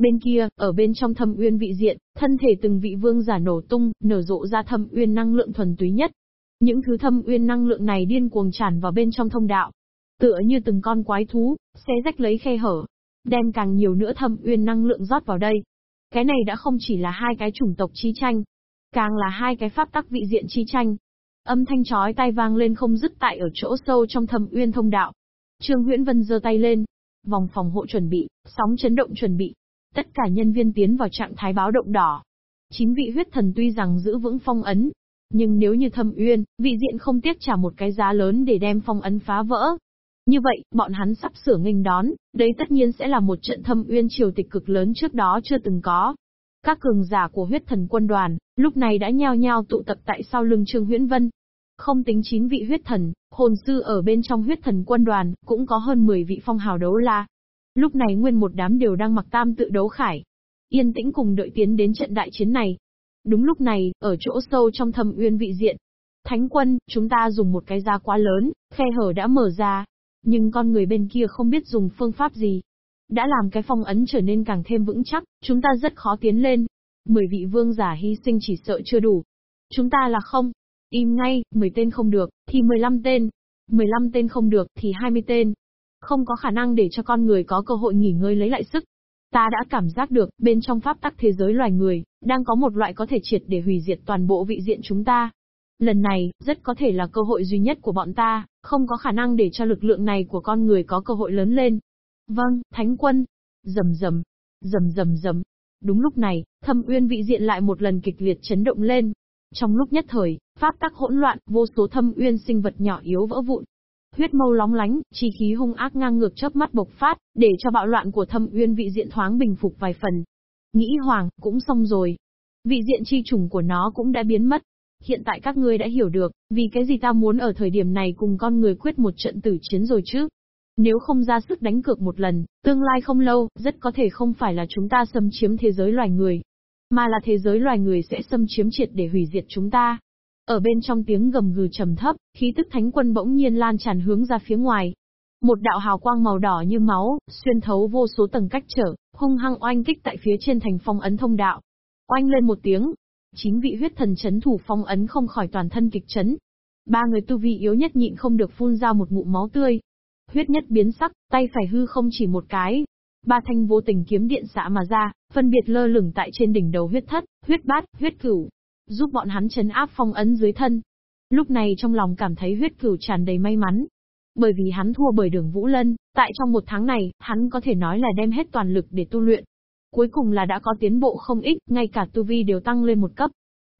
Bên kia, ở bên trong thâm uyên vị diện, thân thể từng vị vương giả nổ tung, nở rộ ra thâm uyên năng lượng thuần túy nhất. Những thứ thâm uyên năng lượng này điên cuồng tràn vào bên trong thông đạo. Tựa như từng con quái thú, xé rách lấy khe hở. Đem càng nhiều nữa thâm uyên năng lượng rót vào đây. Cái này đã không chỉ là hai cái chủng tộc chi tranh, càng là hai cái pháp tắc vị diện chi tranh. Âm thanh chói tai vang lên không dứt tại ở chỗ sâu trong thâm uyên thông đạo. Trương Huyễn Vân giơ tay lên, vòng phòng hộ chuẩn bị, sóng chấn động chuẩn bị. Tất cả nhân viên tiến vào trạng thái báo động đỏ. Chín vị huyết thần tuy rằng giữ vững phong ấn, nhưng nếu như thâm uyên, vị diện không tiếc trả một cái giá lớn để đem phong ấn phá vỡ. Như vậy, bọn hắn sắp sửa nghênh đón, đấy tất nhiên sẽ là một trận thâm uyên triều tịch cực lớn trước đó chưa từng có. Các cường giả của huyết thần quân đoàn, lúc này đã nhao nhao tụ tập tại sau lưng Trương Huyễn Vân. Không tính chín vị huyết thần, hồn sư ở bên trong huyết thần quân đoàn, cũng có hơn 10 vị phong hào đấu la. Lúc này nguyên một đám đều đang mặc tam tự đấu khải. Yên tĩnh cùng đợi tiến đến trận đại chiến này. Đúng lúc này, ở chỗ sâu trong thâm uyên vị diện. Thánh quân, chúng ta dùng một cái giá quá lớn, khe hở đã mở ra. Nhưng con người bên kia không biết dùng phương pháp gì, đã làm cái phong ấn trở nên càng thêm vững chắc, chúng ta rất khó tiến lên. Mười vị vương giả hy sinh chỉ sợ chưa đủ. Chúng ta là không. Im ngay, 10 tên không được, thì 15 tên. 15 tên không được, thì 20 tên. Không có khả năng để cho con người có cơ hội nghỉ ngơi lấy lại sức. Ta đã cảm giác được, bên trong pháp tắc thế giới loài người, đang có một loại có thể triệt để hủy diệt toàn bộ vị diện chúng ta. Lần này, rất có thể là cơ hội duy nhất của bọn ta, không có khả năng để cho lực lượng này của con người có cơ hội lớn lên. Vâng, Thánh quân. Dầm dầm, dầm dầm dầm. Đúng lúc này, thâm uyên vị diện lại một lần kịch liệt chấn động lên. Trong lúc nhất thời, pháp tắc hỗn loạn, vô số thâm uyên sinh vật nhỏ yếu vỡ vụn. Huyết mâu lóng lánh, chi khí hung ác ngang ngược chớp mắt bộc phát, để cho bạo loạn của thâm uyên vị diện thoáng bình phục vài phần. Nghĩ hoàng, cũng xong rồi. Vị diện chi trùng của nó cũng đã biến mất. Hiện tại các ngươi đã hiểu được, vì cái gì ta muốn ở thời điểm này cùng con người quyết một trận tử chiến rồi chứ. Nếu không ra sức đánh cược một lần, tương lai không lâu, rất có thể không phải là chúng ta xâm chiếm thế giới loài người, mà là thế giới loài người sẽ xâm chiếm triệt để hủy diệt chúng ta. Ở bên trong tiếng gầm gừ trầm thấp, khí tức thánh quân bỗng nhiên lan tràn hướng ra phía ngoài. Một đạo hào quang màu đỏ như máu, xuyên thấu vô số tầng cách trở, hung hăng oanh kích tại phía trên thành phong ấn thông đạo. Oanh lên một tiếng, chín vị huyết thần chấn thủ phong ấn không khỏi toàn thân kịch chấn. Ba người tu vi yếu nhất nhịn không được phun ra một ngụm máu tươi, Huyết nhất biến sắc, tay phải hư không chỉ một cái. Ba thanh vô tình kiếm điện xạ mà ra, phân biệt lơ lửng tại trên đỉnh đầu huyết thất, huyết bát, huyết cửu. Giúp bọn hắn chấn áp phong ấn dưới thân. Lúc này trong lòng cảm thấy huyết cửu tràn đầy may mắn. Bởi vì hắn thua bởi đường Vũ Lân, tại trong một tháng này, hắn có thể nói là đem hết toàn lực để tu luyện. Cuối cùng là đã có tiến bộ không ít, ngay cả tu vi đều tăng lên một cấp.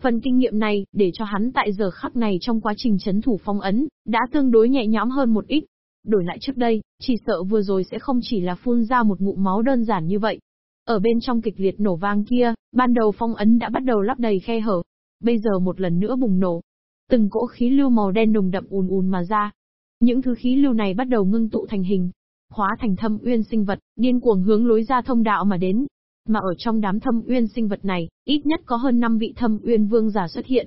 Phần kinh nghiệm này, để cho hắn tại giờ khắc này trong quá trình chấn thủ phong ấn, đã tương đối nhẹ nhõm hơn một ít. Đổi lại trước đây, chỉ sợ vừa rồi sẽ không chỉ là phun ra một ngụm máu đơn giản như vậy. Ở bên trong kịch liệt nổ vang kia, ban đầu phong ấn đã bắt đầu lắp đầy khe hở. Bây giờ một lần nữa bùng nổ. Từng cỗ khí lưu màu đen nồng đậm ùn ùn mà ra. Những thứ khí lưu này bắt đầu ngưng tụ thành hình, hóa thành thâm uyên sinh vật, điên cuồng hướng lối ra thông đạo mà đến. Mà ở trong đám thâm uyên sinh vật này, ít nhất có hơn 5 vị thâm uyên vương giả xuất hiện.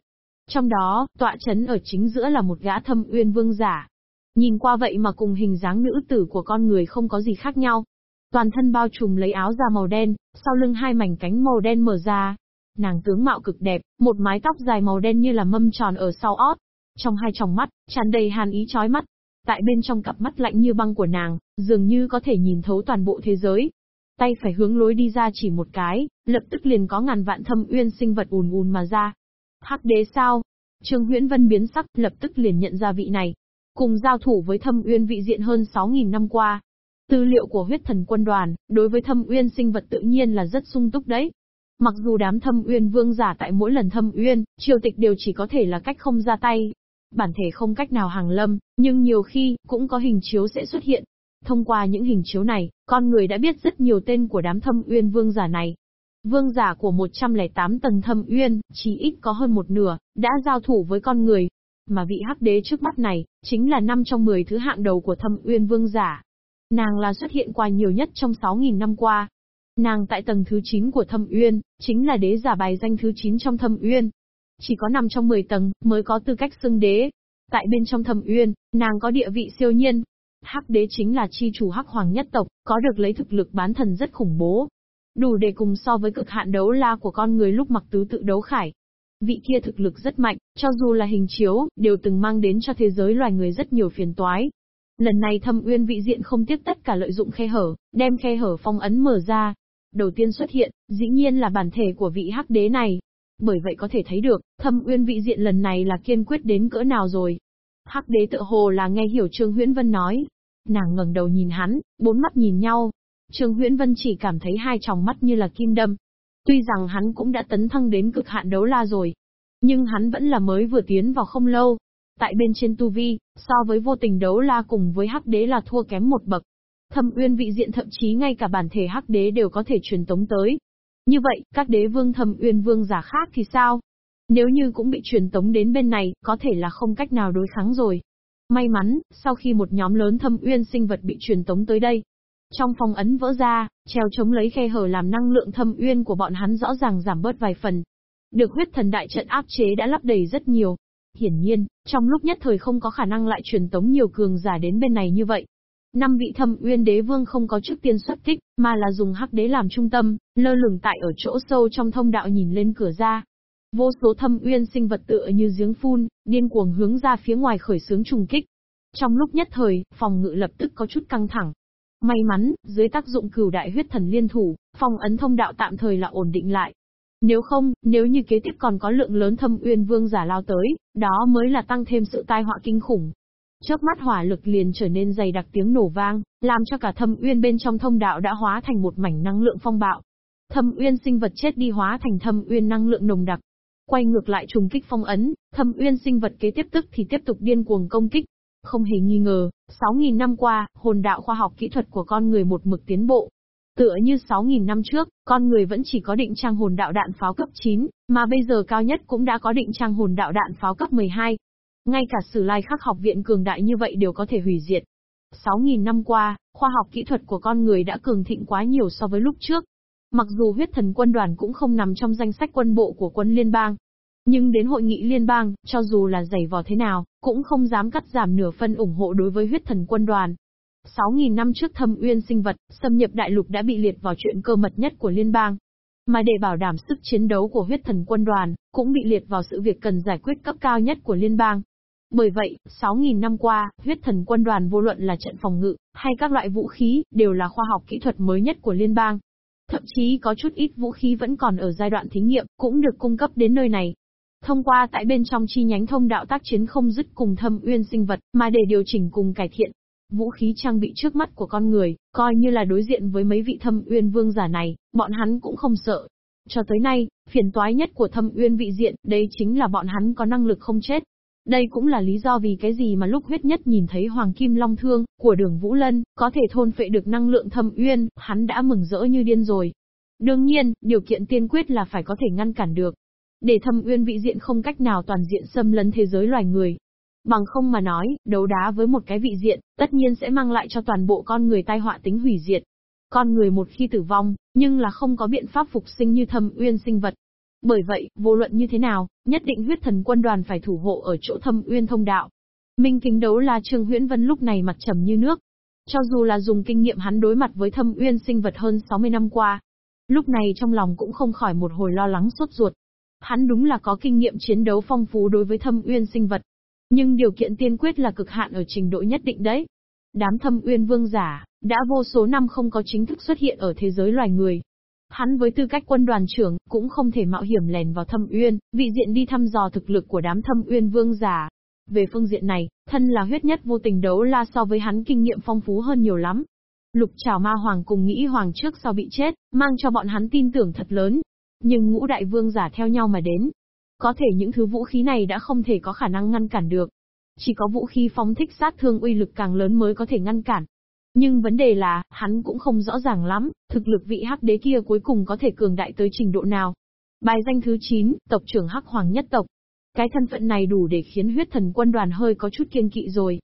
Trong đó, tọa chấn ở chính giữa là một gã thâm uyên vương giả, Nhìn qua vậy mà cùng hình dáng nữ tử của con người không có gì khác nhau. Toàn thân bao trùm lấy áo da màu đen, sau lưng hai mảnh cánh màu đen mở ra. Nàng tướng mạo cực đẹp, một mái tóc dài màu đen như là mâm tròn ở sau ót. Trong hai tròng mắt, tràn đầy hàn ý chói mắt. Tại bên trong cặp mắt lạnh như băng của nàng, dường như có thể nhìn thấu toàn bộ thế giới. Tay phải hướng lối đi ra chỉ một cái, lập tức liền có ngàn vạn thâm uyên sinh vật ùn ùn mà ra. Hắc đế sao? Trương Huyễn Vân biến sắc, lập tức liền nhận ra vị này, cùng giao thủ với thâm uyên vị diện hơn 6.000 năm qua. Tư liệu của huyết thần quân đoàn, đối với thâm uyên sinh vật tự nhiên là rất sung túc đấy. Mặc dù đám thâm uyên vương giả tại mỗi lần thâm uyên, triều tịch đều chỉ có thể là cách không ra tay. Bản thể không cách nào hàng lâm, nhưng nhiều khi, cũng có hình chiếu sẽ xuất hiện. Thông qua những hình chiếu này, con người đã biết rất nhiều tên của đám thâm uyên vương giả này. Vương giả của 108 tầng thâm uyên, chỉ ít có hơn một nửa, đã giao thủ với con người, mà vị hắc đế trước mắt này, chính là năm trong 10 thứ hạng đầu của thâm uyên vương giả. Nàng là xuất hiện qua nhiều nhất trong 6.000 năm qua. Nàng tại tầng thứ 9 của thâm uyên, chính là đế giả bài danh thứ 9 trong thâm uyên. Chỉ có nằm trong 10 tầng, mới có tư cách xưng đế. Tại bên trong thâm uyên, nàng có địa vị siêu nhiên. Hắc đế chính là chi chủ hắc hoàng nhất tộc, có được lấy thực lực bán thần rất khủng bố. đủ để cùng so với cực hạn đấu la của con người lúc mặc tứ tự đấu khải. Vị kia thực lực rất mạnh, cho dù là hình chiếu, đều từng mang đến cho thế giới loài người rất nhiều phiền toái. Lần này thâm uyên vị diện không tiếc tất cả lợi dụng khe hở, đem khe hở phong ấn mở ra. Đầu tiên xuất hiện, dĩ nhiên là bản thể của vị hắc đế này. Bởi vậy có thể thấy được, thâm uyên vị diện lần này là kiên quyết đến cỡ nào rồi. Hắc đế tự hồ là nghe hiểu Trương Huyễn Vân nói. Nàng ngẩng đầu nhìn hắn, bốn mắt nhìn nhau. Trương Huyễn Vân chỉ cảm thấy hai tròng mắt như là kim đâm. Tuy rằng hắn cũng đã tấn thăng đến cực hạn đấu la rồi, nhưng hắn vẫn là mới vừa tiến vào không lâu. Tại bên trên tu vi, so với vô tình đấu la cùng với hắc đế là thua kém một bậc. Thâm uyên vị diện thậm chí ngay cả bản thể hắc đế đều có thể truyền tống tới. Như vậy, các đế vương thâm uyên vương giả khác thì sao? Nếu như cũng bị truyền tống đến bên này, có thể là không cách nào đối kháng rồi. May mắn, sau khi một nhóm lớn thâm uyên sinh vật bị truyền tống tới đây, trong phong ấn vỡ ra, treo chống lấy khe hở làm năng lượng thâm uyên của bọn hắn rõ ràng giảm bớt vài phần. Được huyết thần đại trận áp chế đã lắp đầy rất nhiều. Hiển nhiên, trong lúc nhất thời không có khả năng lại truyền tống nhiều cường giả đến bên này như vậy. Năm vị thâm uyên đế vương không có trước tiên xuất kích, mà là dùng hắc đế làm trung tâm, lơ lửng tại ở chỗ sâu trong thông đạo nhìn lên cửa ra. Vô số thâm uyên sinh vật tựa như giếng phun, điên cuồng hướng ra phía ngoài khởi xướng trùng kích. Trong lúc nhất thời, phòng ngự lập tức có chút căng thẳng. May mắn, dưới tác dụng cửu đại huyết thần liên thủ, phòng ấn thông đạo tạm thời là ổn định lại. Nếu không, nếu như kế tiếp còn có lượng lớn thâm uyên vương giả lao tới, đó mới là tăng thêm sự tai họa kinh khủng. Chớp mắt hỏa lực liền trở nên dày đặc tiếng nổ vang, làm cho cả thâm uyên bên trong thông đạo đã hóa thành một mảnh năng lượng phong bạo. Thâm uyên sinh vật chết đi hóa thành thâm uyên năng lượng nồng đặc. Quay ngược lại trùng kích phong ấn, thâm uyên sinh vật kế tiếp tức thì tiếp tục điên cuồng công kích. Không hề nghi ngờ, 6.000 năm qua, hồn đạo khoa học kỹ thuật của con người một mực tiến bộ, Tựa như 6.000 năm trước, con người vẫn chỉ có định trang hồn đạo đạn pháo cấp 9, mà bây giờ cao nhất cũng đã có định trang hồn đạo đạn pháo cấp 12. Ngay cả sử lai khắc học viện cường đại như vậy đều có thể hủy diệt. 6.000 năm qua, khoa học kỹ thuật của con người đã cường thịnh quá nhiều so với lúc trước. Mặc dù huyết thần quân đoàn cũng không nằm trong danh sách quân bộ của quân liên bang. Nhưng đến hội nghị liên bang, cho dù là giày vò thế nào, cũng không dám cắt giảm nửa phân ủng hộ đối với huyết thần quân đoàn. 6.000 năm trước thâm uyên sinh vật, xâm nhập đại lục đã bị liệt vào chuyện cơ mật nhất của liên bang. Mà để bảo đảm sức chiến đấu của huyết thần quân đoàn, cũng bị liệt vào sự việc cần giải quyết cấp cao nhất của liên bang. Bởi vậy, 6.000 năm qua, huyết thần quân đoàn vô luận là trận phòng ngự, hay các loại vũ khí, đều là khoa học kỹ thuật mới nhất của liên bang. Thậm chí có chút ít vũ khí vẫn còn ở giai đoạn thí nghiệm, cũng được cung cấp đến nơi này. Thông qua tại bên trong chi nhánh thông đạo tác chiến không dứt cùng thâm uyên sinh vật, mà để điều chỉnh cùng cải thiện, Vũ khí trang bị trước mắt của con người, coi như là đối diện với mấy vị thâm uyên vương giả này, bọn hắn cũng không sợ. Cho tới nay, phiền toái nhất của thâm uyên vị diện, đây chính là bọn hắn có năng lực không chết. Đây cũng là lý do vì cái gì mà lúc huyết nhất nhìn thấy Hoàng Kim Long Thương, của đường Vũ Lân, có thể thôn phệ được năng lượng thâm uyên, hắn đã mừng rỡ như điên rồi. Đương nhiên, điều kiện tiên quyết là phải có thể ngăn cản được. Để thâm uyên vị diện không cách nào toàn diện xâm lấn thế giới loài người, Bằng không mà nói, đấu đá với một cái vị diện, tất nhiên sẽ mang lại cho toàn bộ con người tai họa tính hủy diệt. Con người một khi tử vong, nhưng là không có biện pháp phục sinh như thâm uyên sinh vật. Bởi vậy, vô luận như thế nào, nhất định huyết thần quân đoàn phải thủ hộ ở chỗ thâm uyên thông đạo. Minh kính đấu là Trương Huyễn Vân lúc này mặt trầm như nước. Cho dù là dùng kinh nghiệm hắn đối mặt với thâm uyên sinh vật hơn 60 năm qua, lúc này trong lòng cũng không khỏi một hồi lo lắng sốt ruột. Hắn đúng là có kinh nghiệm chiến đấu phong phú đối với thâm uyên sinh vật. Nhưng điều kiện tiên quyết là cực hạn ở trình độ nhất định đấy. Đám thâm uyên vương giả, đã vô số năm không có chính thức xuất hiện ở thế giới loài người. Hắn với tư cách quân đoàn trưởng, cũng không thể mạo hiểm lèn vào thâm uyên, vị diện đi thăm dò thực lực của đám thâm uyên vương giả. Về phương diện này, thân là huyết nhất vô tình đấu la so với hắn kinh nghiệm phong phú hơn nhiều lắm. Lục trào ma hoàng cùng nghĩ hoàng trước sau bị chết, mang cho bọn hắn tin tưởng thật lớn. Nhưng ngũ đại vương giả theo nhau mà đến, có thể những thứ vũ khí này đã không thể có khả năng ngăn cản được. Chỉ có vũ khí phóng thích sát thương uy lực càng lớn mới có thể ngăn cản. Nhưng vấn đề là, hắn cũng không rõ ràng lắm, thực lực vị hắc đế kia cuối cùng có thể cường đại tới trình độ nào. Bài danh thứ 9, tộc trưởng hắc hoàng nhất tộc. Cái thân phận này đủ để khiến huyết thần quân đoàn hơi có chút kiên kỵ rồi.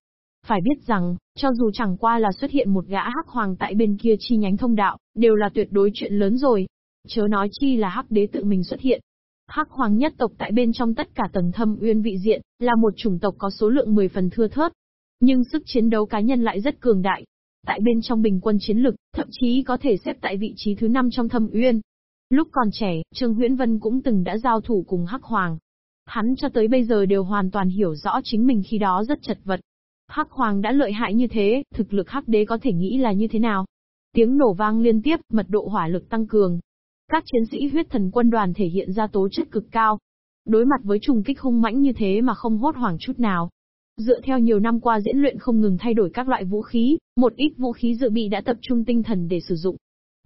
Phải biết rằng, cho dù chẳng qua là xuất hiện một gã hắc hoàng tại bên kia chi nhánh thông đạo, đều là tuyệt đối chuyện lớn rồi. Chớ nói chi là hắc đế tự mình xuất hiện. Hắc hoàng nhất tộc tại bên trong tất cả tầng thâm uyên vị diện, là một chủng tộc có số lượng 10 phần thưa thớt. Nhưng sức chiến đấu cá nhân lại rất cường đại. Tại bên trong bình quân chiến lực, thậm chí có thể xếp tại vị trí thứ 5 trong thâm uyên. Lúc còn trẻ, Trương Huyễn Vân cũng từng đã giao thủ cùng Hắc Hoàng. Hắn cho tới bây giờ đều hoàn toàn hiểu rõ chính mình khi đó rất chật vật. Hắc Hoàng đã lợi hại như thế, thực lực Hắc Đế có thể nghĩ là như thế nào? Tiếng nổ vang liên tiếp, mật độ hỏa lực tăng cường. Các chiến sĩ huyết thần quân đoàn thể hiện ra tố chất cực cao. Đối mặt với trùng kích hung mãnh như thế mà không hốt hoảng chút nào. Dựa theo nhiều năm qua diễn luyện không ngừng thay đổi các loại vũ khí, một ít vũ khí dự bị đã tập trung tinh thần để sử dụng.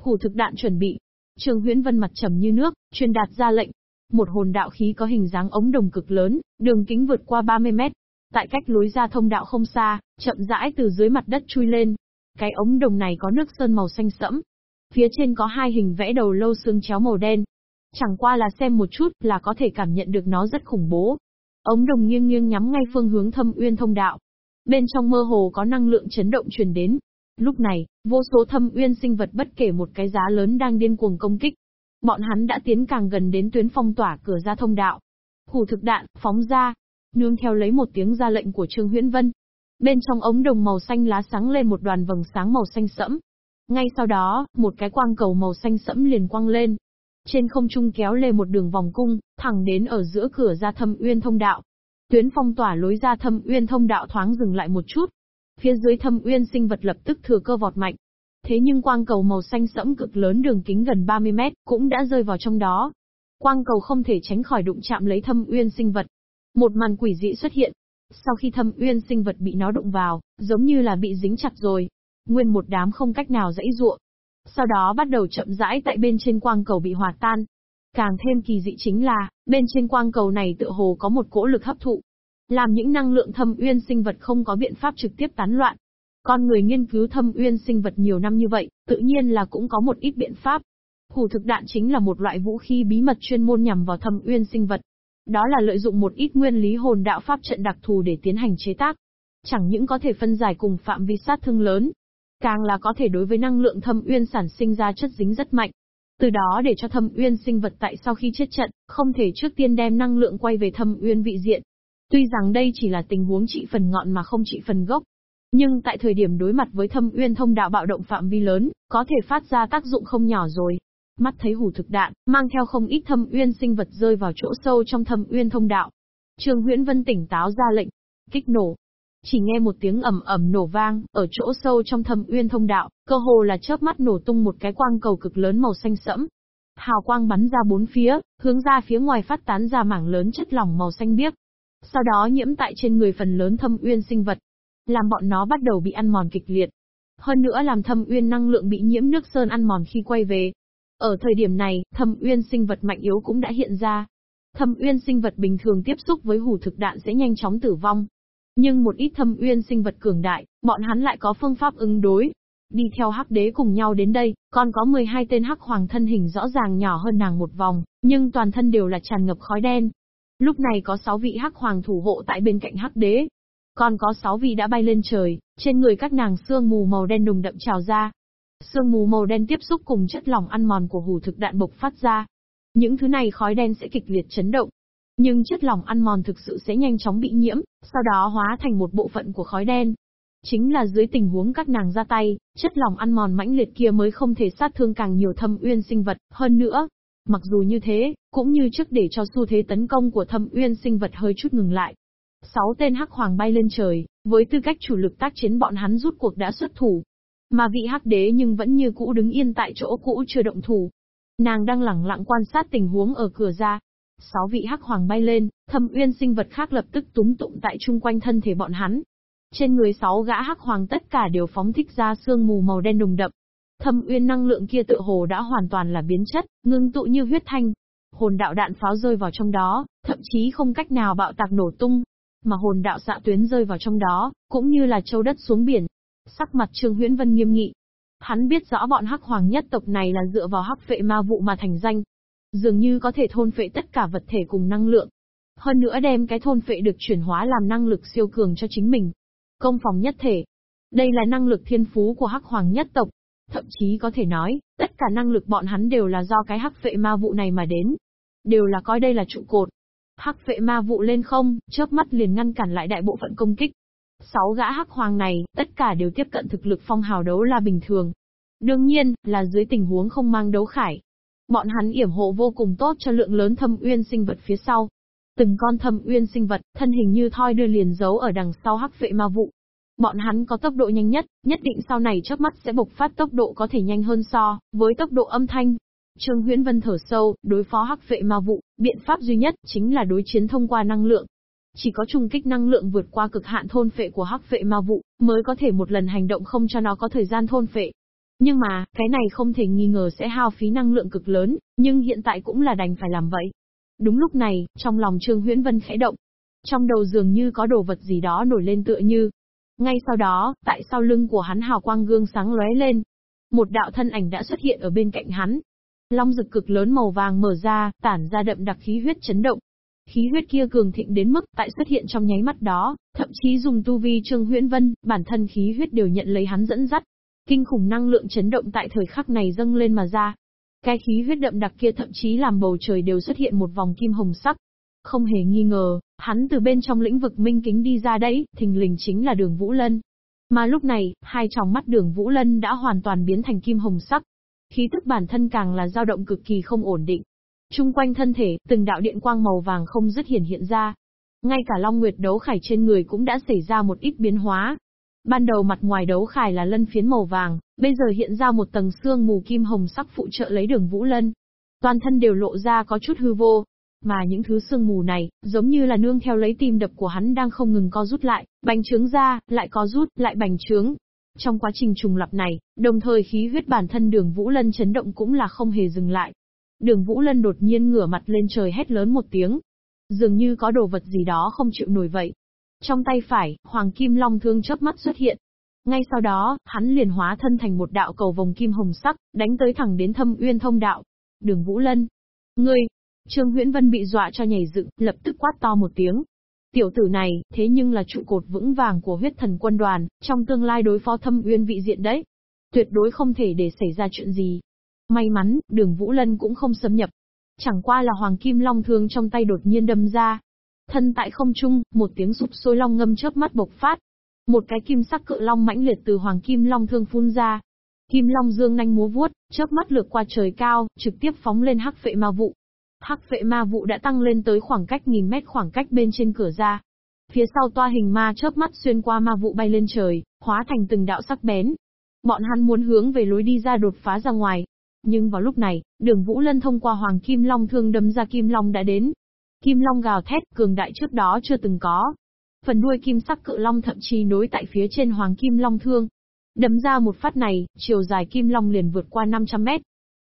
Hủ thực đạn chuẩn bị. Trường Huyễn Vân mặt trầm như nước, truyền đạt ra lệnh. Một hồn đạo khí có hình dáng ống đồng cực lớn, đường kính vượt qua 30 mét. Tại cách lối ra thông đạo không xa, chậm rãi từ dưới mặt đất chui lên, cái ống đồng này có nước sơn màu xanh sẫm. Phía trên có hai hình vẽ đầu lâu xương chéo màu đen. Chẳng qua là xem một chút là có thể cảm nhận được nó rất khủng bố. Ống đồng nghiêng nghiêng nhắm ngay phương hướng thâm uyên thông đạo. Bên trong mơ hồ có năng lượng chấn động truyền đến. Lúc này, vô số thâm uyên sinh vật bất kể một cái giá lớn đang điên cuồng công kích. Bọn hắn đã tiến càng gần đến tuyến phong tỏa cửa ra thông đạo. Hủ thực đạn, phóng ra. Nương theo lấy một tiếng ra lệnh của Trương Huyễn Vân, Bên trong ống đồng màu xanh lá sáng lên một đoàn vầng sáng màu xanh sẫm. Ngay sau đó, một cái quang cầu màu xanh sẫm liền quang lên. Trên không trung kéo lê một đường vòng cung, thẳng đến ở giữa cửa ra thâm uyên thông đạo. Tuyến phong tỏa lối ra thâm uyên thông đạo thoáng dừng lại một chút. Phía dưới thâm uyên sinh vật lập tức thừa cơ vọt mạnh. Thế nhưng quang cầu màu xanh sẫm cực lớn đường kính gần 30 mét, cũng đã rơi vào trong đó. Quang cầu không thể tránh khỏi đụng chạm lấy thâm uyên sinh vật. Một màn quỷ dị xuất hiện, sau khi thâm uyên sinh vật bị nó đụng vào, giống như là bị dính chặt rồi. Nguyên một đám không cách nào dãy ruộng. Sau đó bắt đầu chậm rãi tại bên trên quang cầu bị hòa tan. Càng thêm kỳ dị chính là, bên trên quang cầu này tựa hồ có một cỗ lực hấp thụ. Làm những năng lượng thâm uyên sinh vật không có biện pháp trực tiếp tán loạn. Con người nghiên cứu thâm uyên sinh vật nhiều năm như vậy, tự nhiên là cũng có một ít biện pháp. Hủ thực đạn chính là một loại vũ khí bí mật chuyên môn nhằm vào thâm uyên sinh vật. Đó là lợi dụng một ít nguyên lý hồn đạo pháp trận đặc thù để tiến hành chế tác. Chẳng những có thể phân giải cùng phạm vi sát thương lớn, càng là có thể đối với năng lượng thâm uyên sản sinh ra chất dính rất mạnh. Từ đó để cho thâm uyên sinh vật tại sau khi chết trận, không thể trước tiên đem năng lượng quay về thâm uyên vị diện. Tuy rằng đây chỉ là tình huống trị phần ngọn mà không trị phần gốc. Nhưng tại thời điểm đối mặt với thâm uyên thông đạo bạo động phạm vi lớn, có thể phát ra tác dụng không nhỏ rồi. Mắt thấy hủ thực đạn, mang theo không ít thâm uyên sinh vật rơi vào chỗ sâu trong thâm uyên thông đạo. Trương Huyễn Vân tỉnh táo ra lệnh, kích nổ. Chỉ nghe một tiếng ầm ầm nổ vang, ở chỗ sâu trong thâm uyên thông đạo, cơ hồ là chớp mắt nổ tung một cái quang cầu cực lớn màu xanh sẫm. Hào quang bắn ra bốn phía, hướng ra phía ngoài phát tán ra mảng lớn chất lỏng màu xanh biếc. Sau đó nhiễm tại trên người phần lớn thâm uyên sinh vật, làm bọn nó bắt đầu bị ăn mòn kịch liệt. Hơn nữa làm thâm uyên năng lượng bị nhiễm nước sơn ăn mòn khi quay về, ở thời điểm này, thâm uyên sinh vật mạnh yếu cũng đã hiện ra. Thâm uyên sinh vật bình thường tiếp xúc với hủ thực đạn sẽ nhanh chóng tử vong. Nhưng một ít thâm uyên sinh vật cường đại, bọn hắn lại có phương pháp ứng đối. Đi theo hắc đế cùng nhau đến đây, còn có 12 tên hắc hoàng thân hình rõ ràng nhỏ hơn nàng một vòng, nhưng toàn thân đều là tràn ngập khói đen. Lúc này có 6 vị hắc hoàng thủ hộ tại bên cạnh hắc đế. Còn có 6 vị đã bay lên trời, trên người các nàng xương mù màu đen đùng đậm trào ra, Sương mù màu đen tiếp xúc cùng chất lỏng ăn mòn của hủ thực đạn bộc phát ra. Những thứ này khói đen sẽ kịch liệt chấn động. Nhưng chất lỏng ăn mòn thực sự sẽ nhanh chóng bị nhiễm, sau đó hóa thành một bộ phận của khói đen. Chính là dưới tình huống các nàng ra tay, chất lỏng ăn mòn mãnh liệt kia mới không thể sát thương càng nhiều thâm uyên sinh vật, hơn nữa. Mặc dù như thế, cũng như trước để cho xu thế tấn công của thâm uyên sinh vật hơi chút ngừng lại. Sáu tên hắc hoàng bay lên trời, với tư cách chủ lực tác chiến bọn hắn rút cuộc đã xuất thủ, mà vị hắc đế nhưng vẫn như cũ đứng yên tại chỗ cũ chưa động thủ. Nàng đang lẳng lặng quan sát tình huống ở cửa ra. Sáu vị hắc hoàng bay lên, thâm uyên sinh vật khác lập tức túng tụng tại chung quanh thân thể bọn hắn. Trên người sáu gã hắc hoàng tất cả đều phóng thích ra sương mù màu đen đùng đậm. Thâm uyên năng lượng kia tự hồ đã hoàn toàn là biến chất, ngưng tụ như huyết thanh. Hồn đạo đạn pháo rơi vào trong đó, thậm chí không cách nào bạo tạc nổ tung. Mà hồn đạo xạ tuyến rơi vào trong đó, cũng như là châu đất xuống biển, Sắc mặt Trương Huyễn Vân nghiêm nghị. Hắn biết rõ bọn hắc hoàng nhất tộc này là dựa vào hắc phệ ma vụ mà thành danh. Dường như có thể thôn phệ tất cả vật thể cùng năng lượng. Hơn nữa đem cái thôn phệ được chuyển hóa làm năng lực siêu cường cho chính mình. Công phòng nhất thể. Đây là năng lực thiên phú của hắc hoàng nhất tộc. Thậm chí có thể nói, tất cả năng lực bọn hắn đều là do cái hắc phệ ma vụ này mà đến. Đều là coi đây là trụ cột. Hắc phệ ma vụ lên không, chớp mắt liền ngăn cản lại đại bộ phận công kích. sáu gã hắc hoàng này, tất cả đều tiếp cận thực lực phong hào đấu la bình thường. Đương nhiên, là dưới tình huống không mang đấu khải. Bọn hắn yểm hộ vô cùng tốt cho lượng lớn thâm uyên sinh vật phía sau. Từng con thâm uyên sinh vật, thân hình như thoi đưa liền giấu ở đằng sau hắc vệ ma vụ. Bọn hắn có tốc độ nhanh nhất, nhất định sau này chớp mắt sẽ bộc phát tốc độ có thể nhanh hơn so với tốc độ âm thanh. Trương Huyễn Vân thở sâu, đối phó hắc vệ ma vụ, biện pháp duy nhất chính là đối chiến thông qua năng lượng. Chỉ có trùng kích năng lượng vượt qua cực hạn thôn phệ của hắc vệ ma vụ, mới có thể một lần hành động không cho nó có thời gian thôn phệ. Nhưng mà, cái này không thể nghi ngờ sẽ hao phí năng lượng cực lớn, nhưng hiện tại cũng là đành phải làm vậy. Đúng lúc này, trong lòng Trương Huyễn Vân khẽ động. Trong đầu dường như có đồ vật gì đó nổi lên tựa như. Ngay sau đó, tại sau lưng của hắn hào quang gương sáng lóe lên. Một đạo thân ảnh đã xuất hiện ở bên cạnh hắn. Long rực cực lớn màu vàng mở ra, tản ra đậm đặc khí huyết chấn động, Khí huyết kia cường thịnh đến mức tại xuất hiện trong nháy mắt đó, thậm chí dùng tu vi Trương Huyễn Vân, bản thân khí huyết đều nhận lấy hắn dẫn dắt. Kinh khủng năng lượng chấn động tại thời khắc này dâng lên mà ra. Cái khí huyết đậm đặc kia thậm chí làm bầu trời đều xuất hiện một vòng kim hồng sắc. Không hề nghi ngờ, hắn từ bên trong lĩnh vực minh kính đi ra đấy, thình lình chính là đường Vũ Lân. Mà lúc này, hai tròng mắt đường Vũ Lân đã hoàn toàn biến thành kim hồng sắc. Khí tức bản thân càng là dao động cực kỳ không ổn định. Trung quanh thân thể, từng đạo điện quang màu vàng không dứt hiển hiện ra. Ngay cả Long Nguyệt đấu khải trên người cũng đã xảy ra một ít biến hóa. Ban đầu mặt ngoài đấu khải là lân phiến màu vàng, bây giờ hiện ra một tầng xương mù kim hồng sắc phụ trợ lấy đường vũ lân. Toàn thân đều lộ ra có chút hư vô. Mà những thứ sương mù này, giống như là nương theo lấy tim đập của hắn đang không ngừng co rút lại, bành trướng ra, lại co rút, lại bành trướng, trong quá trình trùng lập này, đồng thời khí huyết bản thân đường Vũ Lân chấn động cũng là không hề dừng lại. Đường Vũ Lân đột nhiên ngửa mặt lên trời hét lớn một tiếng. Dường như có đồ vật gì đó không chịu nổi vậy. Trong tay phải, Hoàng Kim Long thương chớp mắt xuất hiện. Ngay sau đó, hắn liền hóa thân thành một đạo cầu vòng kim hồng sắc, đánh tới thẳng đến thâm uyên thông đạo. Đường Vũ Lân. Ngươi! Trương Huyễn Vân bị dọa cho nhảy dựng, lập tức quát to một tiếng. Tiểu tử này, thế nhưng là trụ cột vững vàng của huyết thần quân đoàn, trong tương lai đối phó thâm uyên vị diện đấy. Tuyệt đối không thể để xảy ra chuyện gì, May mắn, đường Vũ Lân cũng không xâm nhập. Chẳng qua là Hoàng Kim Long thương trong tay đột nhiên đâm ra. Thân tại không trung, một tiếng sụp sôi long ngâm chớp mắt bộc phát. Một cái kim sắc cự long mãnh liệt từ Hoàng Kim Long thương phun ra. Kim Long dương nhanh múa vuốt, chớp mắt lược qua trời cao, trực tiếp phóng lên hắc phệ ma vụ. Hắc phệ ma vụ đã tăng lên tới khoảng cách nghìn mét khoảng cách bên trên cửa ra. Phía sau toa hình ma chớp mắt xuyên qua ma vụ bay lên trời, hóa thành từng đạo sắc bén. Bọn hắn muốn hướng về lối đi ra đột phá ra ngoài, nhưng vào lúc này, đường Vũ Lân thông qua Hoàng Kim Long thương đâm ra Kim Long đã đến. Kim Long gào thét, cường đại trước đó chưa từng có. Phần đuôi kim sắc cự long thậm chí nối tại phía trên Hoàng Kim Long thương. đấm ra một phát này, chiều dài Kim Long liền vượt qua 500 mét.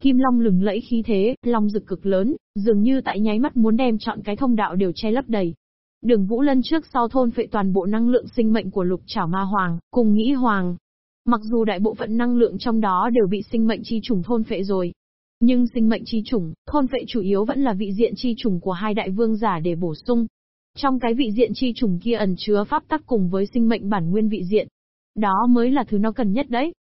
Kim Long lừng lẫy khí thế, long rực cực lớn, dường như tại nháy mắt muốn đem chọn cái thông đạo đều che lấp đầy. Đường Vũ Lân trước sau thôn phệ toàn bộ năng lượng sinh mệnh của lục trảo ma hoàng, cùng nghĩ hoàng, Mặc dù đại bộ phận năng lượng trong đó đều bị sinh mệnh chi trùng thôn phệ rồi, nhưng sinh mệnh chi trùng, thôn vệ chủ yếu vẫn là vị diện chi trùng của hai đại vương giả để bổ sung. Trong cái vị diện chi trùng kia ẩn chứa pháp tắc cùng với sinh mệnh bản nguyên vị diện. Đó mới là thứ nó cần nhất đấy.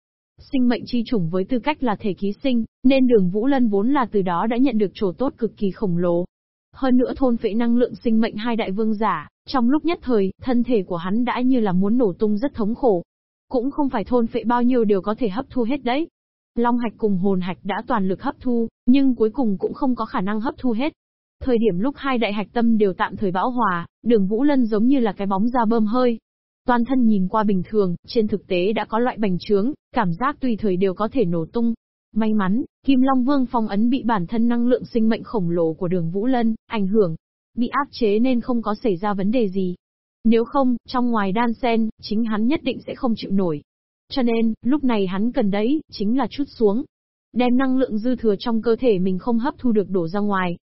Sinh mệnh chi trùng với tư cách là thể ký sinh, nên đường Vũ Lân vốn là từ đó đã nhận được chỗ tốt cực kỳ khổng lồ. Hơn nữa thôn phệ năng lượng sinh mệnh hai đại vương giả, trong lúc nhất thời, thân thể của hắn đã như là muốn nổ tung rất thống khổ. Cũng không phải thôn phệ bao nhiêu đều có thể hấp thu hết đấy. Long hạch cùng hồn hạch đã toàn lực hấp thu, nhưng cuối cùng cũng không có khả năng hấp thu hết. Thời điểm lúc hai đại hạch tâm đều tạm thời bão hòa, đường Vũ Lân giống như là cái bóng da bơm hơi. Toàn thân nhìn qua bình thường, trên thực tế đã có loại bành trướng, cảm giác tùy thời đều có thể nổ tung. May mắn, Kim Long Vương phong ấn bị bản thân năng lượng sinh mệnh khổng lồ của đường Vũ Lân, ảnh hưởng, bị áp chế nên không có xảy ra vấn đề gì. Nếu không, trong ngoài đan sen, chính hắn nhất định sẽ không chịu nổi. Cho nên, lúc này hắn cần đấy, chính là chút xuống. Đem năng lượng dư thừa trong cơ thể mình không hấp thu được đổ ra ngoài.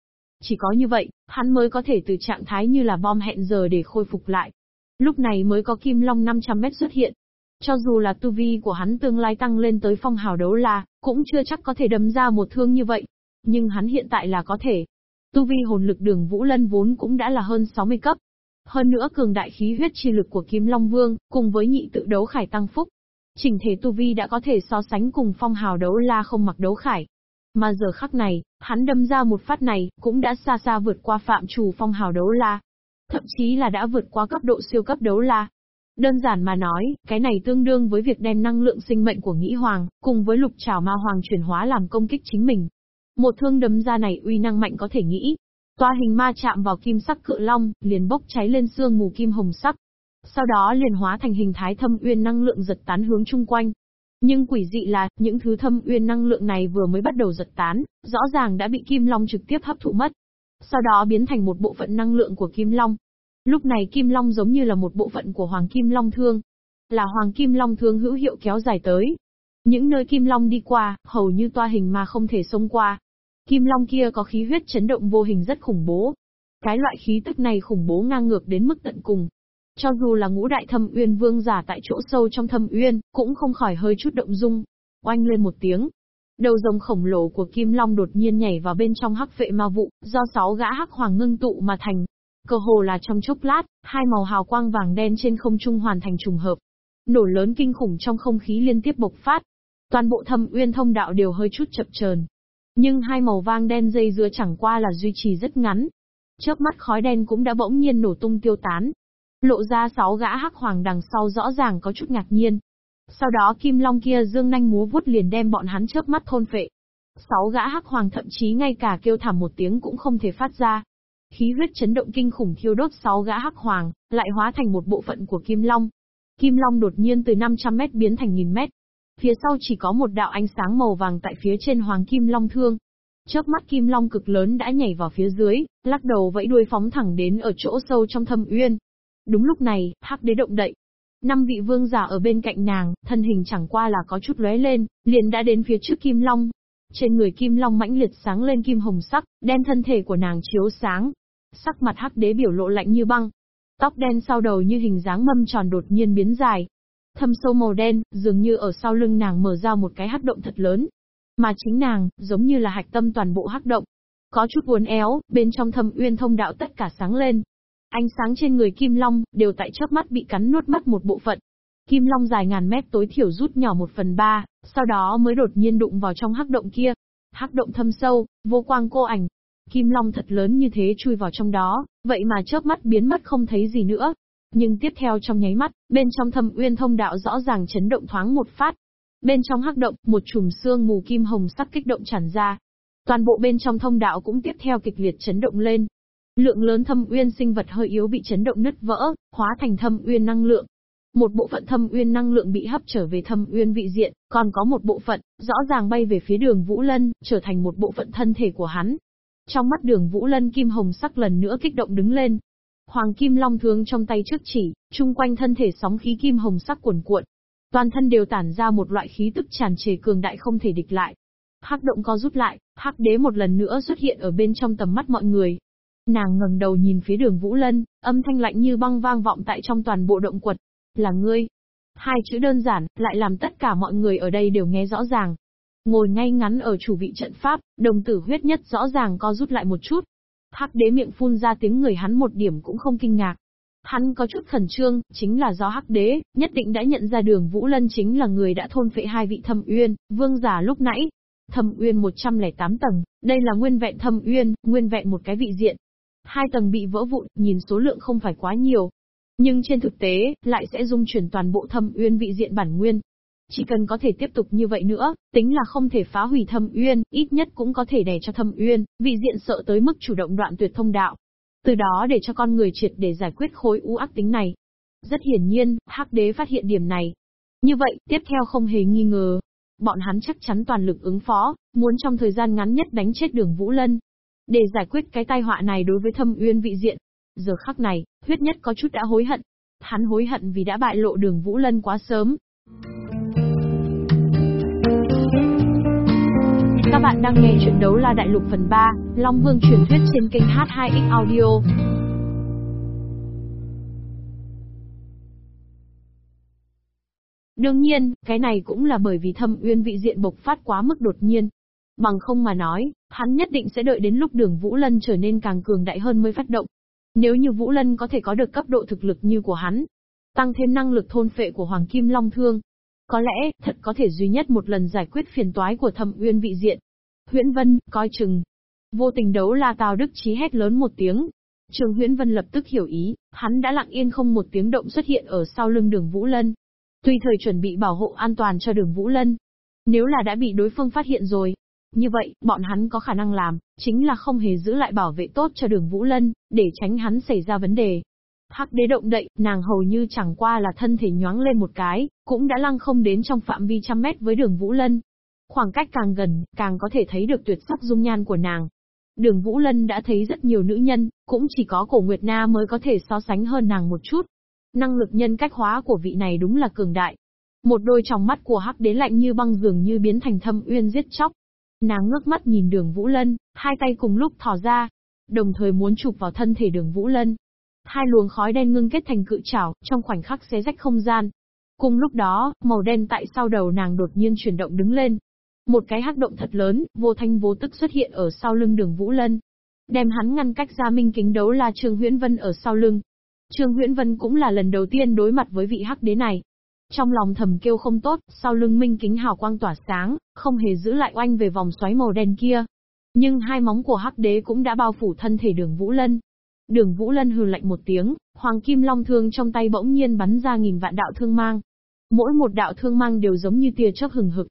Chỉ có như vậy, hắn mới có thể từ trạng thái như là bom hẹn giờ để khôi phục lại. Lúc này mới có kim long 500 mét xuất hiện. Cho dù là tu vi của hắn tương lai tăng lên tới phong hào đấu la, cũng chưa chắc có thể đâm ra một thương như vậy. Nhưng hắn hiện tại là có thể. Tu vi hồn lực đường Vũ Lân vốn cũng đã là hơn 60 cấp. Hơn nữa cường đại khí huyết chi lực của Kim Long Vương, cùng với nhị tự đấu khải tăng phúc. Chỉnh thể tu vi đã có thể so sánh cùng phong hào đấu la không mặc đấu khải. Mà giờ khắc này, hắn đâm ra một phát này, cũng đã xa xa vượt qua phạm trù phong hào đấu la. Thậm chí là đã vượt qua cấp độ siêu cấp đấu la. Đơn giản mà nói, cái này tương đương với việc đem năng lượng sinh mệnh của Nghĩ Hoàng, cùng với lục trảo ma hoàng chuyển hóa làm công kích chính mình. Một thương đấm ra này uy năng mạnh có thể nghĩ. Toa hình ma chạm vào kim sắc cự long, liền bốc cháy lên xương mù kim hồng sắc. Sau đó liền hóa thành hình thái thâm uyên năng lượng giật tán hướng chung quanh. Nhưng quỷ dị là, những thứ thâm uyên năng lượng này vừa mới bắt đầu giật tán, rõ ràng đã bị kim long trực tiếp hấp thụ mất. Sau đó biến thành một bộ phận năng lượng của kim long. Lúc này kim long giống như là một bộ phận của hoàng kim long thương. Là hoàng kim long thương hữu hiệu kéo dài tới. Những nơi kim long đi qua, hầu như toa hình mà không thể xông qua. Kim long kia có khí huyết chấn động vô hình rất khủng bố. Cái loại khí tức này khủng bố ngang ngược đến mức tận cùng. Cho dù là ngũ đại thâm uyên vương giả tại chỗ sâu trong thâm uyên, cũng không khỏi hơi chút động dung. Oanh lên một tiếng. Đầu rồng khổng lồ của Kim Long đột nhiên nhảy vào bên trong hắc vệ ma vụ, do sáu gã hắc hoàng ngưng tụ mà thành. Cơ hồ là trong chốc lát, hai màu hào quang vàng đen trên không trung hoàn thành trùng hợp. Nổ lớn kinh khủng trong không khí liên tiếp bộc phát. Toàn bộ thâm uyên thông đạo đều hơi chút chập chờn. Nhưng hai màu vang đen dây dưa chẳng qua là duy trì rất ngắn. Chớp mắt khói đen cũng đã bỗng nhiên nổ tung tiêu tán, Lộ ra sáu gã hắc hoàng đằng sau rõ ràng có chút ngạc nhiên. Sau đó kim long kia dương nanh múa vuốt liền đem bọn hắn chớp mắt thôn phệ. Sáu gã hắc hoàng thậm chí ngay cả kêu thảm một tiếng cũng không thể phát ra. Khí huyết chấn động kinh khủng thiêu đốt sáu gã hắc hoàng, lại hóa thành một bộ phận của kim long. Kim long đột nhiên từ 500 mét biến thành nghìn mét. Phía sau chỉ có một đạo ánh sáng màu vàng tại phía trên hoàng kim long thương. Chớp mắt kim long cực lớn đã nhảy vào phía dưới, lắc đầu vẫy đuôi phóng thẳng đến ở chỗ sâu trong thâm uyên. Đúng lúc này, hắc đế động đậy. Năm vị vương giả ở bên cạnh nàng, thân hình chẳng qua là có chút lóe lên, liền đã đến phía trước Kim Long. Trên người Kim Long mãnh liệt sáng lên kim hồng sắc, đen thân thể của nàng chiếu sáng. Sắc mặt hắc đế biểu lộ lạnh như băng. Tóc đen sau đầu như hình dáng mâm tròn đột nhiên biến dài. Thâm sâu màu đen, dường như ở sau lưng nàng mở ra một cái hắc động thật lớn. Mà chính nàng, giống như là hạch tâm toàn bộ hắc động. Có chút uốn éo, bên trong thâm uyên thông đạo tất cả sáng lên, Ánh sáng trên người Kim Long, đều tại chớp mắt bị cắn nuốt mất một bộ phận. Kim Long dài ngàn mét tối thiểu rút nhỏ một phần ba, sau đó mới đột nhiên đụng vào trong hắc động kia. Hắc động thâm sâu, vô quang cô ảnh. Kim Long thật lớn như thế chui vào trong đó, vậy mà chớp mắt biến mất không thấy gì nữa. Nhưng tiếp theo trong nháy mắt, bên trong thâm uyên thông đạo rõ ràng chấn động thoáng một phát. Bên trong hắc động, một chùm xương mù kim hồng sắc kích động tràn ra. Toàn bộ bên trong thông đạo cũng tiếp theo kịch liệt chấn động lên. Lượng lớn thâm uyên sinh vật hơi yếu bị chấn động nứt vỡ, hóa thành thâm uyên năng lượng. Một bộ phận thâm uyên năng lượng bị hấp trở về thâm uyên vị diện, còn có một bộ phận, rõ ràng bay về phía đường Vũ Lân, trở thành một bộ phận thân thể của hắn. Trong mắt đường Vũ Lân kim hồng sắc lần nữa kích động đứng lên. Hoàng kim long thương trong tay trước chỉ, chung quanh thân thể sóng khí kim hồng sắc cuồn cuộn. Toàn thân đều tản ra một loại khí tức tràn trề cường đại không thể địch lại. Hắc động co rút lại, hắc đế một lần nữa xuất hiện ở bên trong tầm mắt mọi người, Nàng ngẩng đầu nhìn phía đường Vũ Lân, âm thanh lạnh như băng vang vọng tại trong toàn bộ động quật. Là ngươi. Hai chữ đơn giản, lại làm tất cả mọi người ở đây đều nghe rõ ràng. Ngồi ngay ngắn ở chủ vị trận pháp, đồng tử huyết nhất rõ ràng co rút lại một chút. Hắc đế miệng phun ra tiếng người hắn một điểm cũng không kinh ngạc. Hắn có chút khẩn trương, chính là do hắc đế, nhất định đã nhận ra đường Vũ Lân chính là người đã thôn phệ hai vị thâm uyên, vương giả lúc nãy. Thâm uyên 108 tầng, đây là nguyên vẹn thâm uyên, nguyên vẹn một cái vị diện, Hai tầng bị vỡ vụn, nhìn số lượng không phải quá nhiều. Nhưng trên thực tế, lại sẽ dung chuyển toàn bộ thâm uyên vị diện bản nguyên. Chỉ cần có thể tiếp tục như vậy nữa, tính là không thể phá hủy thâm uyên, ít nhất cũng có thể đè cho thâm uyên, vị diện sợ tới mức chủ động đoạn tuyệt thông đạo. Từ đó để cho con người triệt để giải quyết khối u ác tính này. Rất hiển nhiên, Hắc Đế phát hiện điểm này. Như vậy, tiếp theo không hề nghi ngờ, bọn hắn chắc chắn toàn lực ứng phó, muốn trong thời gian ngắn nhất đánh chết đường Vũ Lân. Để giải quyết cái tai họa này đối với thâm uyên vị diện, giờ khắc này, huyết nhất có chút đã hối hận. Hắn hối hận vì đã bại lộ đường Vũ Lân quá sớm. Các bạn đang nghe chuyện đấu la đại lục phần 3, Long Vương truyền thuyết trên kênh H2X Audio. Đương nhiên, cái này cũng là bởi vì thâm uyên vị diện bộc phát quá mức đột nhiên. Bằng không mà nói, hắn nhất định sẽ đợi đến lúc đường Vũ Lân trở nên càng cường đại hơn mới phát động. Nếu như Vũ Lân có thể có được cấp độ thực lực như của hắn, tăng thêm năng lực thôn phệ của Hoàng Kim Long Thương, có lẽ, thật có thể duy nhất một lần giải quyết phiền toái của thẩm uyên vị diện. Huyễn Vân, coi chừng. Vô tình đấu la Tào Đức Chí hét lớn một tiếng. Trường Huyễn Vân lập tức hiểu ý, hắn đã lặng yên không một tiếng động xuất hiện ở sau lưng đường Vũ Lân. Tuy thời chuẩn bị bảo hộ an toàn cho đường Vũ Lân. Nếu là đã bị đối phương phát hiện rồi, như vậy, bọn hắn có khả năng làm, chính là không hề giữ lại bảo vệ tốt cho đường Vũ Lân, để tránh hắn xảy ra vấn đề. Hắc đế động đậy, nàng hầu như chẳng qua là thân thể nhoáng lên một cái, cũng đã lăng không đến trong phạm vi trăm mét với đường Vũ Lân. Khoảng cách càng gần, càng có thể thấy được tuyệt sắc dung nhan của nàng. Đường Vũ Lân đã thấy rất nhiều nữ nhân, cũng chỉ có cổ Nguyệt Na mới có thể so sánh hơn nàng một chút. Năng lực nhân cách hóa của vị này đúng là cường đại. Một đôi tròng mắt của hắc đế lạnh như băng dường như biến thành thâm uyên giết chóc. Nàng ngước mắt nhìn đường Vũ Lân, hai tay cùng lúc thò ra, đồng thời muốn chụp vào thân thể đường Vũ Lân. Hai luồng khói đen ngưng kết thành cự chảo, trong khoảnh khắc xé rách không gian. Cùng lúc đó, màu đen tại sau đầu nàng đột nhiên chuyển động đứng lên, một cái hắc động thật lớn, vô thanh vô tức xuất hiện ở sau lưng đường Vũ Lân. Đem hắn ngăn cách ra minh kính đấu là Trương Huyễn Vân ở sau lưng. Trương Huyễn Vân cũng là lần đầu tiên đối mặt với vị hắc đế này. Trong lòng thầm kêu không tốt, sau lưng minh kính hào quang tỏa sáng, không hề giữ lại oanh về vòng xoáy màu đen kia. Nhưng hai móng của hắc đế cũng đã bao phủ thân thể đường Vũ Lân. Đường Vũ Lân hừ lạnh một tiếng, hoàng kim long thương trong tay bỗng nhiên bắn ra nghìn vạn đạo thương mang. Mỗi một đạo thương mang đều giống như tia chớp hừng hực,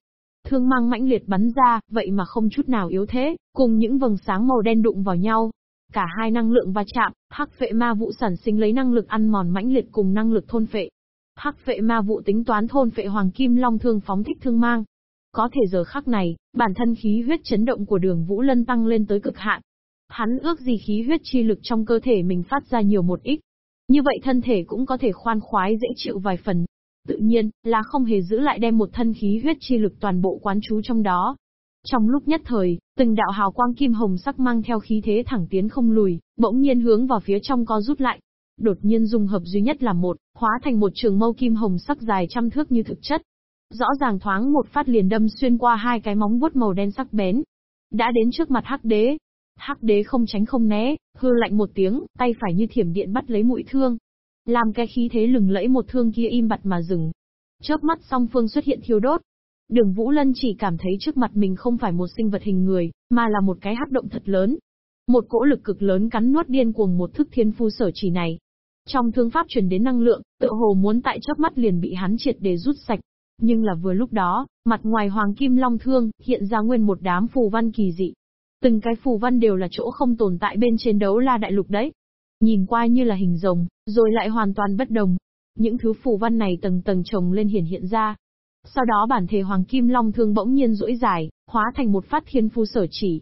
Thương mang mãnh liệt bắn ra, vậy mà không chút nào yếu thế, cùng những vầng sáng màu đen đụng vào nhau. Cả hai năng lượng va chạm, hắc phệ ma vũ sản sinh lấy năng lực ăn mòn mãnh liệt cùng năng lực thôn phệ. Hắc vệ ma vụ tính toán thôn vệ hoàng kim long thương phóng thích thương mang. Có thể giờ khắc này, bản thân khí huyết chấn động của đường Vũ Lân tăng lên tới cực hạn. Hắn ước gì khí huyết chi lực trong cơ thể mình phát ra nhiều một ít. Như vậy thân thể cũng có thể khoan khoái dễ chịu vài phần. Tự nhiên, là không hề giữ lại đem một thân khí huyết chi lực toàn bộ quán trú trong đó. Trong lúc nhất thời, từng đạo hào quang kim hồng sắc mang theo khí thế thẳng tiến không lùi, bỗng nhiên hướng vào phía trong co rút lại. Đột nhiên dung hợp duy nhất là một, hóa thành một trường mâu kim hồng sắc dài trăm thước như thực chất. Rõ ràng thoáng một phát liền đâm xuyên qua hai cái móng vuốt màu đen sắc bén. Đã đến trước mặt hắc đế. Hắc đế không tránh không né, hư lạnh một tiếng, tay phải như thiểm điện bắt lấy mũi thương, làm cái khí thế lừng lẫy một thương kia im bặt mà dừng. Chớp mắt song phương xuất hiện thiêu đốt. Đường Vũ Lân chỉ cảm thấy trước mặt mình không phải một sinh vật hình người, mà là một cái hấp động thật lớn. Một cỗ lực cực lớn cắn nuốt điên cuồng một thức thiên phu sở chỉ này. Trong thương pháp truyền đến năng lượng, tự hồ muốn tại chớp mắt liền bị hắn triệt để rút sạch. Nhưng là vừa lúc đó, mặt ngoài hoàng kim long thương, hiện ra nguyên một đám phù văn kỳ dị. Từng cái phù văn đều là chỗ không tồn tại bên trên đấu la đại lục đấy. Nhìn qua như là hình rồng, rồi lại hoàn toàn bất đồng. Những thứ phù văn này tầng tầng chồng lên hiển hiện ra. Sau đó bản thể Hoàng Kim Long thương bỗng nhiên duỗi dài, hóa thành một phát thiên phu sở chỉ.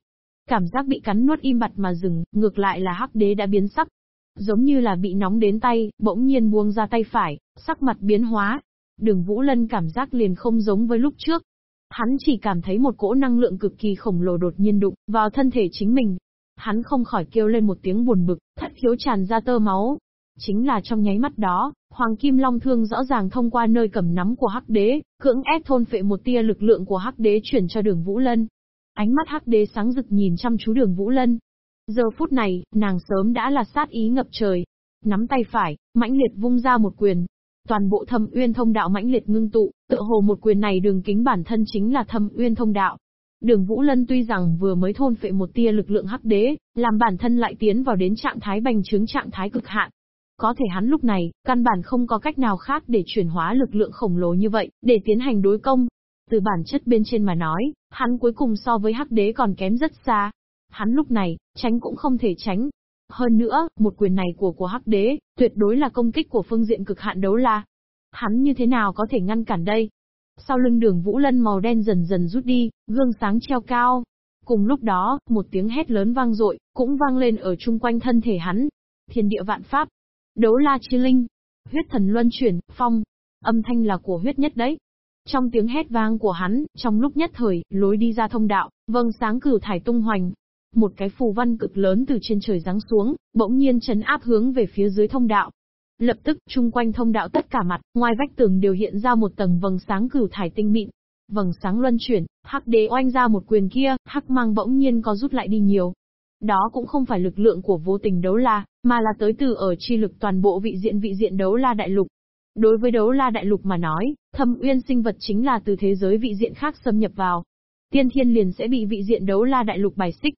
Cảm giác bị cắn nuốt im bặt mà dừng, ngược lại là hắc đế đã biến sắc. Giống như là bị nóng đến tay, bỗng nhiên buông ra tay phải, sắc mặt biến hóa. Đường Vũ Lân cảm giác liền không giống với lúc trước. Hắn chỉ cảm thấy một cỗ năng lượng cực kỳ khổng lồ đột nhiên đụng vào thân thể chính mình, Hắn không khỏi kêu lên một tiếng buồn bực, thất khiếu tràn ra tơ máu. Chính là trong nháy mắt đó, Hoàng Kim Long Thương rõ ràng thông qua nơi cầm nắm của Hắc Đế, cưỡng ép thôn phệ một tia lực lượng của Hắc Đế chuyển cho Đường Vũ Lân. Ánh mắt Hắc Đế sáng rực nhìn chăm chú Đường Vũ Lân. Giờ phút này, nàng sớm đã là sát ý ngập trời. Nắm tay phải, mãnh liệt vung ra một quyền, toàn bộ thâm uyên thông đạo mãnh liệt ngưng tụ, tựa hồ một quyền này đường kính bản thân chính là thâm uyên thông đạo. Đường Vũ Lân tuy rằng vừa mới thôn phệ một tia lực lượng hắc đế, làm bản thân lại tiến vào đến trạng thái bành trướng trạng thái cực hạn. Có thể hắn lúc này, căn bản không có cách nào khác để chuyển hóa lực lượng khổng lồ như vậy, để tiến hành đối công. Từ bản chất bên trên mà nói, hắn cuối cùng so với hắc đế còn kém rất xa. Hắn lúc này, tránh cũng không thể tránh. Hơn nữa, một quyền này của của hắc đế, tuyệt đối là công kích của phương diện cực hạn đấu la. Hắn như thế nào có thể ngăn cản đây? Sau lưng đường Vũ Lân màu đen dần dần rút đi, gương sáng treo cao. Cùng lúc đó, một tiếng hét lớn vang dội cũng vang lên ở chung quanh thân thể hắn. Thiên địa vạn pháp. Đấu la chi linh. Huyết thần luân chuyển, phong. Âm thanh là của huyết nhất đấy. Trong tiếng hét vang của hắn, trong lúc nhất thời, lối đi ra thông đạo, vâng sáng cửu thải tung hoành. Một cái phù văn cực lớn từ trên trời giáng xuống, bỗng nhiên chấn áp hướng về phía dưới thông đạo, Lập tức, chung quanh thông đạo tất cả mặt, ngoài vách tường đều hiện ra một tầng vầng sáng cửu thải tinh mịn. Vầng sáng luân chuyển, hắc đế oanh ra một quyền kia, hắc mang bỗng nhiên có rút lại đi nhiều. Đó cũng không phải lực lượng của vô tình đấu la, mà là tới từ ở chi lực toàn bộ vị diện vị diện đấu la đại lục. Đối với đấu la đại lục mà nói, thâm uyên sinh vật chính là từ thế giới vị diện khác xâm nhập vào. Tiên thiên liền sẽ bị vị diện đấu la đại lục bài xích.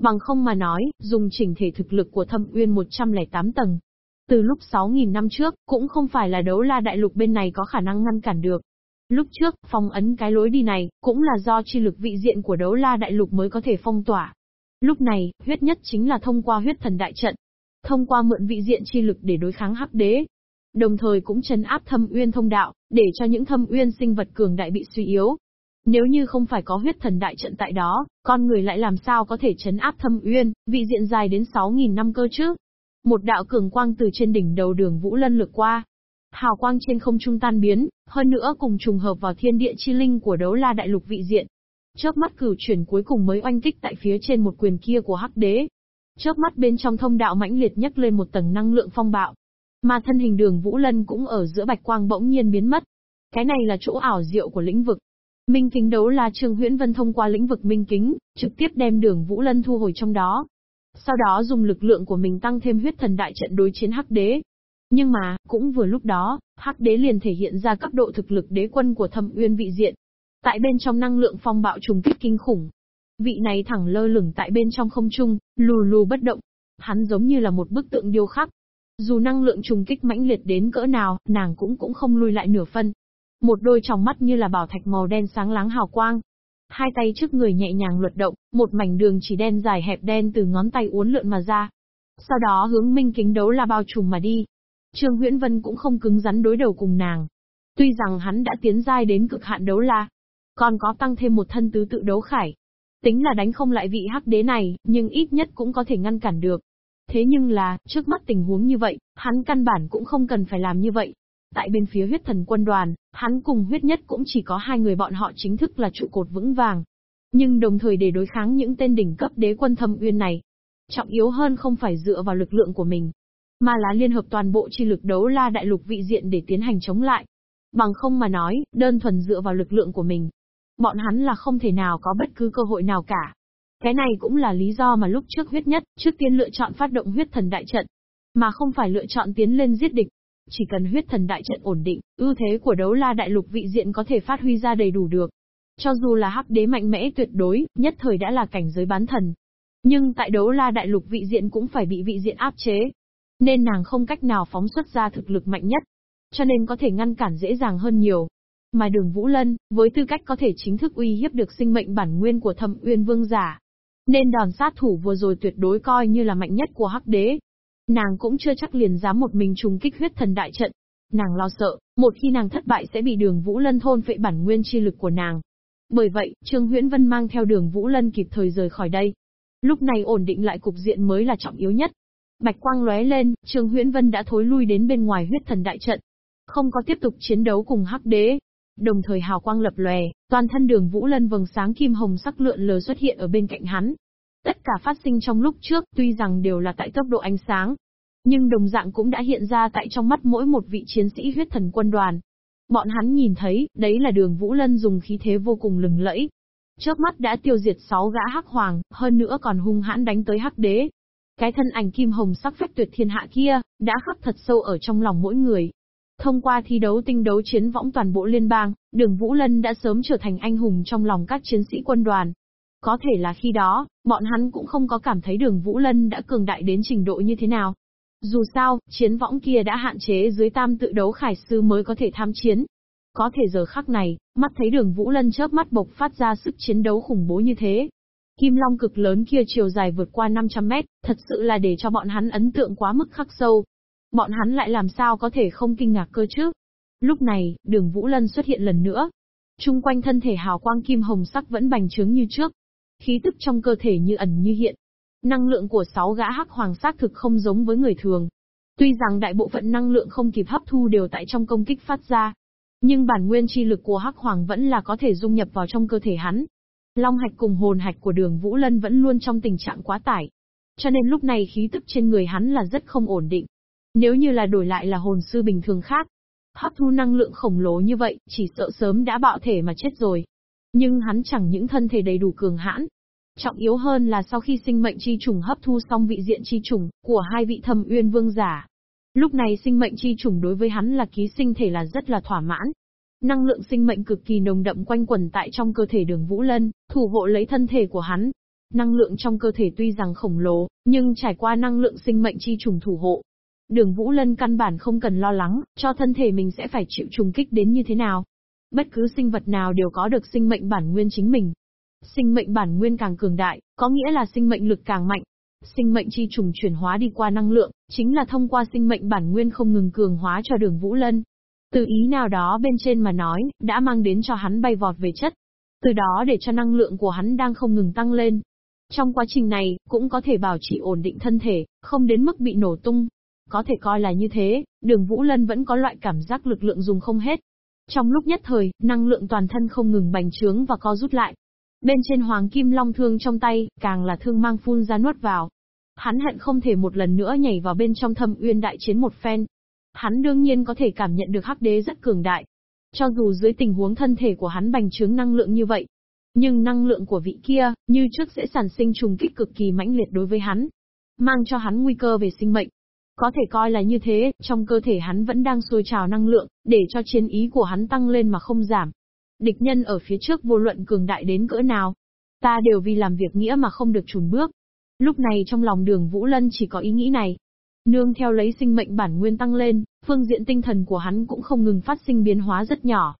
Bằng không mà nói, dùng chỉnh thể thực lực của thâm uyên 108 tầng. Từ lúc 6.000 năm trước, cũng không phải là đấu la đại lục bên này có khả năng ngăn cản được. Lúc trước, phong ấn cái lối đi này, cũng là do chi lực vị diện của đấu la đại lục mới có thể phong tỏa. Lúc này, huyết nhất chính là thông qua huyết thần đại trận. Thông qua mượn vị diện chi lực để đối kháng hắc đế. Đồng thời cũng chấn áp thâm uyên thông đạo, để cho những thâm uyên sinh vật cường đại bị suy yếu. Nếu như không phải có huyết thần đại trận tại đó, con người lại làm sao có thể chấn áp thâm uyên, vị diện dài đến 6.000 năm cơ chứ? Một đạo cường quang từ trên đỉnh đầu đường Vũ Lân lược qua, Hào quang trên không trung tan biến, hơn nữa cùng trùng hợp vào thiên địa chi linh của đấu la đại lục vị diện. Chớp mắt cửu chuyển cuối cùng mới oanh kích tại phía trên một quyền kia của hắc đế. Chớp mắt bên trong thông đạo mãnh liệt nhấc lên một tầng năng lượng phong bạo. Mà thân hình đường Vũ Lân cũng ở giữa bạch quang bỗng nhiên biến mất. Cái này là chỗ ảo diệu của lĩnh vực. Minh kính đấu la Trương Huyễn Vân thông qua lĩnh vực minh kính, trực tiếp đem đường Vũ Lân thu hồi trong đó. Sau đó dùng lực lượng của mình tăng thêm huyết thần đại trận đối chiến hắc đế, nhưng mà, cũng vừa lúc đó, Hắc Đế liền thể hiện ra cấp độ thực lực đế quân của Thâm Uyên vị diện. Tại bên trong năng lượng phong bạo trùng kích kinh khủng. Vị này thẳng lơ lửng tại bên trong không trung, lù lù bất động. Hắn giống như là một bức tượng điêu khắc. Dù năng lượng trùng kích mãnh liệt đến cỡ nào, nàng cũng cũng không lui lại nửa phân. Một đôi tròng mắt như là bảo thạch màu đen sáng láng hào quang, hai tay trước người nhẹ nhàng luật động, một mảnh đường chỉ đen dài hẹp đen từ ngón tay uốn lượn mà ra. Sau đó hướng minh kính đấu la bao trùm mà đi. Trương Huyễn Vân cũng không cứng rắn đối đầu cùng nàng. Tuy rằng hắn đã tiến giai đến cực hạn đấu la, còn có tăng thêm một thân tứ tự đấu khải. Tính là đánh không lại vị hắc đế này, nhưng ít nhất cũng có thể ngăn cản được. Thế nhưng là, trước mắt tình huống như vậy, hắn căn bản cũng không cần phải làm như vậy. Tại bên phía huyết thần quân đoàn, hắn cùng huyết nhất cũng chỉ có hai người bọn họ chính thức là trụ cột vững vàng. Nhưng đồng thời để đối kháng những tên đỉnh cấp đế quân thâm uyên này. Trọng yếu hơn không phải dựa vào lực lượng của mình, mà là liên hợp toàn bộ chi lực đấu la đại lục vị diện để tiến hành chống lại. Bằng không mà nói, đơn thuần dựa vào lực lượng của mình. Bọn hắn là không thể nào có bất cứ cơ hội nào cả. Cái này cũng là lý do mà lúc trước huyết nhất, trước tiên lựa chọn phát động huyết thần đại trận, mà không phải lựa chọn tiến lên giết địch. Chỉ cần huyết thần đại trận ổn định, ưu thế của đấu la đại lục vị diện có thể phát huy ra đầy đủ được. Cho dù là hắc đế mạnh mẽ tuyệt đối, nhất thời đã là cảnh giới bán thần. Nhưng tại đấu la đại lục vị diện cũng phải bị vị diện áp chế, nên nàng không cách nào phóng xuất ra thực lực mạnh nhất. Cho nên có thể ngăn cản dễ dàng hơn nhiều. Mà đường Vũ Lân, với tư cách có thể chính thức uy hiếp được sinh mệnh bản nguyên của thâm uyên vương giả. Nên đòn sát thủ vừa rồi tuyệt đối coi như là mạnh nhất của hắc đế. Nàng cũng chưa chắc liền dám một mình trùng kích huyết thần đại trận. Nàng lo sợ, một khi nàng thất bại sẽ bị đường Vũ Lân thôn phệ bản nguyên chi lực của nàng. Bởi vậy, Trương Huyễn Vân mang theo đường Vũ Lân kịp thời rời khỏi đây. Lúc này ổn định lại cục diện mới là trọng yếu nhất. Bạch quang lóe lên, Trương Huyễn Vân đã thối lui đến bên ngoài huyết thần đại trận. Không có tiếp tục chiến đấu cùng hắc đế. Đồng thời hào quang lập lòe, toàn thân đường Vũ Lân vầng sáng kim hồng sắc lượn lờ xuất hiện ở bên cạnh hắn. Tất cả phát sinh trong lúc trước tuy rằng đều là tại tốc độ ánh sáng, nhưng đồng dạng cũng đã hiện ra tại trong mắt mỗi một vị chiến sĩ huyết thần quân đoàn. Bọn hắn nhìn thấy, đấy là đường Vũ Lân dùng khí thế vô cùng lừng lẫy. Trước mắt đã tiêu diệt sáu gã hắc hoàng, hơn nữa còn hung hãn đánh tới hắc đế. Cái thân ảnh kim hồng sắc phách tuyệt thiên hạ kia, đã khắc thật sâu ở trong lòng mỗi người. Thông qua thi đấu tinh đấu chiến võng toàn bộ liên bang, đường Vũ Lân đã sớm trở thành anh hùng trong lòng các chiến sĩ quân đoàn. Có thể là khi đó, bọn hắn cũng không có cảm thấy đường Vũ Lân đã cường đại đến trình độ như thế nào. Dù sao, chiến võng kia đã hạn chế dưới tam tự đấu khải sư mới có thể tham chiến. Có thể giờ khắc này, mắt thấy đường Vũ Lân chớp mắt bộc phát ra sức chiến đấu khủng bố như thế, Kim long cực lớn kia chiều dài vượt qua 500 mét, thật sự là để cho bọn hắn ấn tượng quá mức khắc sâu. Bọn hắn lại làm sao có thể không kinh ngạc cơ chứ? Lúc này, đường Vũ Lân xuất hiện lần nữa. Trung quanh thân thể hào quang kim hồng sắc vẫn bành trướng như trước. Khí tức trong cơ thể như ẩn như hiện. Năng lượng của sáu gã hắc hoàng xác thực không giống với người thường. Tuy rằng đại bộ phận năng lượng không kịp hấp thu đều tại trong công kích phát ra. Nhưng bản nguyên chi lực của hắc hoàng vẫn là có thể dung nhập vào trong cơ thể hắn, Long hạch cùng hồn hạch của đường Vũ Lân vẫn luôn trong tình trạng quá tải. Cho nên lúc này khí tức trên người hắn là rất không ổn định. Nếu như là đổi lại là hồn sư bình thường khác, hấp thu năng lượng khổng lồ như vậy, chỉ sợ sớm đã bạo thể mà chết rồi. Nhưng hắn chẳng những thân thể đầy đủ cường hãn. Trọng yếu hơn là sau khi sinh mệnh chi trùng hấp thu xong vị diện chi trùng của hai vị thâm uyên vương giả. Lúc này sinh mệnh chi trùng đối với hắn là ký sinh thể là rất là thỏa mãn. Năng lượng sinh mệnh cực kỳ nồng đậm quanh quẩn tại trong cơ thể đường Vũ Lân, thủ hộ lấy thân thể của hắn. Năng lượng trong cơ thể tuy rằng khổng lồ, nhưng trải qua năng lượng sinh mệnh chi trùng thủ hộ. Đường Vũ Lân căn bản không cần lo lắng, cho thân thể mình sẽ phải chịu trùng kích đến như thế nào. Bất cứ sinh vật nào đều có được sinh mệnh bản nguyên chính mình. Sinh mệnh bản nguyên càng cường đại, có nghĩa là sinh mệnh lực càng mạnh. Sinh mệnh chi trùng chuyển hóa đi qua năng lượng, chính là thông qua sinh mệnh bản nguyên không ngừng cường hóa cho đường Vũ Lân. Từ ý nào đó bên trên mà nói, đã mang đến cho hắn bay vọt về chất. Từ đó để cho năng lượng của hắn đang không ngừng tăng lên. Trong quá trình này, cũng có thể bảo trì ổn định thân thể, không đến mức bị nổ tung. Có thể coi là như thế, đường Vũ Lân vẫn có loại cảm giác lực lượng dùng không hết. Trong lúc nhất thời, năng lượng toàn thân không ngừng bành trướng và co rút lại. Bên trên hoàng kim long thương trong tay, càng là thương mang phun ra nuốt vào. Hắn hận không thể một lần nữa nhảy vào bên trong thâm uyên đại chiến một phen. Hắn đương nhiên có thể cảm nhận được hắc đế rất cường đại. Cho dù dưới tình huống thân thể của hắn bành trướng năng lượng như vậy, nhưng năng lượng của vị kia, như trước sẽ sản sinh trùng kích cực kỳ mãnh liệt đối với hắn. Mang cho hắn nguy cơ về sinh mệnh. Có thể coi là như thế, trong cơ thể hắn vẫn đang sôi trào năng lượng, để cho chiến ý của hắn tăng lên mà không giảm. Địch nhân ở phía trước vô luận cường đại đến cỡ nào. Ta đều vì làm việc nghĩa mà không được trùn bước. Lúc này trong lòng đường Vũ Lân chỉ có ý nghĩ này. Nương theo lấy sinh mệnh bản nguyên tăng lên, phương diện tinh thần của hắn cũng không ngừng phát sinh biến hóa rất nhỏ.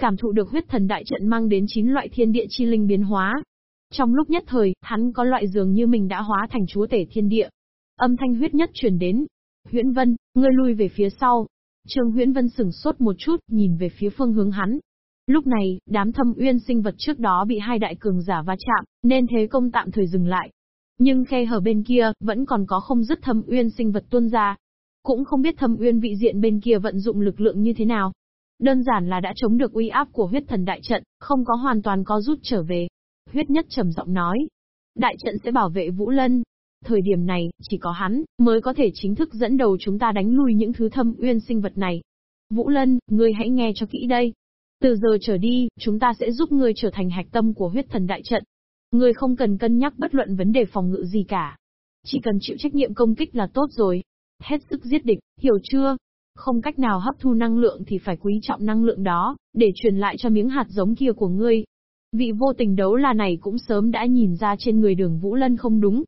Cảm thụ được huyết thần đại trận mang đến 9 loại thiên địa chi linh biến hóa. Trong lúc nhất thời, hắn có loại dường như mình đã hóa thành chúa tể thiên địa. Âm thanh huyết nhất truyền đến. Huyễn Vân, ngươi lui về phía sau. Trương Huyễn Vân sửng sốt một chút, nhìn về phía phương hướng hắn. Lúc này, đám thâm uyên sinh vật trước đó bị hai đại cường giả va chạm, nên thế công tạm thời dừng lại. Nhưng khe hở bên kia, vẫn còn có không dứt thâm uyên sinh vật tuôn ra. Cũng không biết thâm uyên vị diện bên kia vận dụng lực lượng như thế nào. Đơn giản là đã chống được uy áp của huyết thần đại trận, không có hoàn toàn có rút trở về. Huyết nhất trầm giọng nói. Đại trận sẽ bảo vệ Vũ Lân. Thời điểm này, chỉ có hắn, mới có thể chính thức dẫn đầu chúng ta đánh lui những thứ thâm uyên sinh vật này. Vũ Lân, ngươi hãy nghe cho kỹ đây. Từ giờ trở đi, chúng ta sẽ giúp ngươi trở thành hạch tâm của huyết thần đại trận. Ngươi không cần cân nhắc bất luận vấn đề phòng ngự gì cả. Chỉ cần chịu trách nhiệm công kích là tốt rồi. Hết sức giết địch, hiểu chưa? Không cách nào hấp thu năng lượng thì phải quý trọng năng lượng đó, để truyền lại cho miếng hạt giống kia của ngươi. Vị vô tình đấu la này cũng sớm đã nhìn ra trên người đường Vũ Lân không đúng.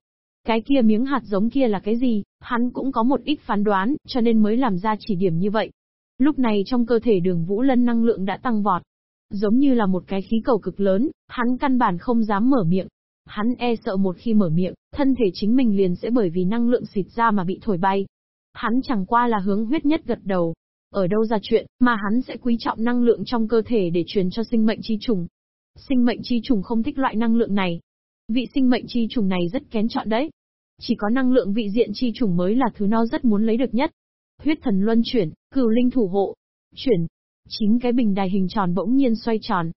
Cái kia miếng hạt giống kia là cái gì, hắn cũng có một ít phán đoán, cho nên mới làm ra chỉ điểm như vậy. Lúc này trong cơ thể đường Vũ Lân năng lượng đã tăng vọt. Giống như là một cái khí cầu cực lớn, hắn căn bản không dám mở miệng. Hắn e sợ một khi mở miệng, thân thể chính mình liền sẽ bởi vì năng lượng xịt ra mà bị thổi bay. Hắn chẳng qua là hướng huyết nhất gật đầu. Ở đâu ra chuyện, mà hắn sẽ quý trọng năng lượng trong cơ thể để truyền cho sinh mệnh chi trùng. Sinh mệnh chi trùng không thích loại năng lượng này. Vị sinh mệnh chi trùng này rất kén chọn đấy. Chỉ có năng lượng vị diện chi trùng mới là thứ nó rất muốn lấy được nhất. Huyết thần luân chuyển, cửu linh thủ hộ. Chuyển. Chín cái bình đài hình tròn bỗng nhiên xoay tròn.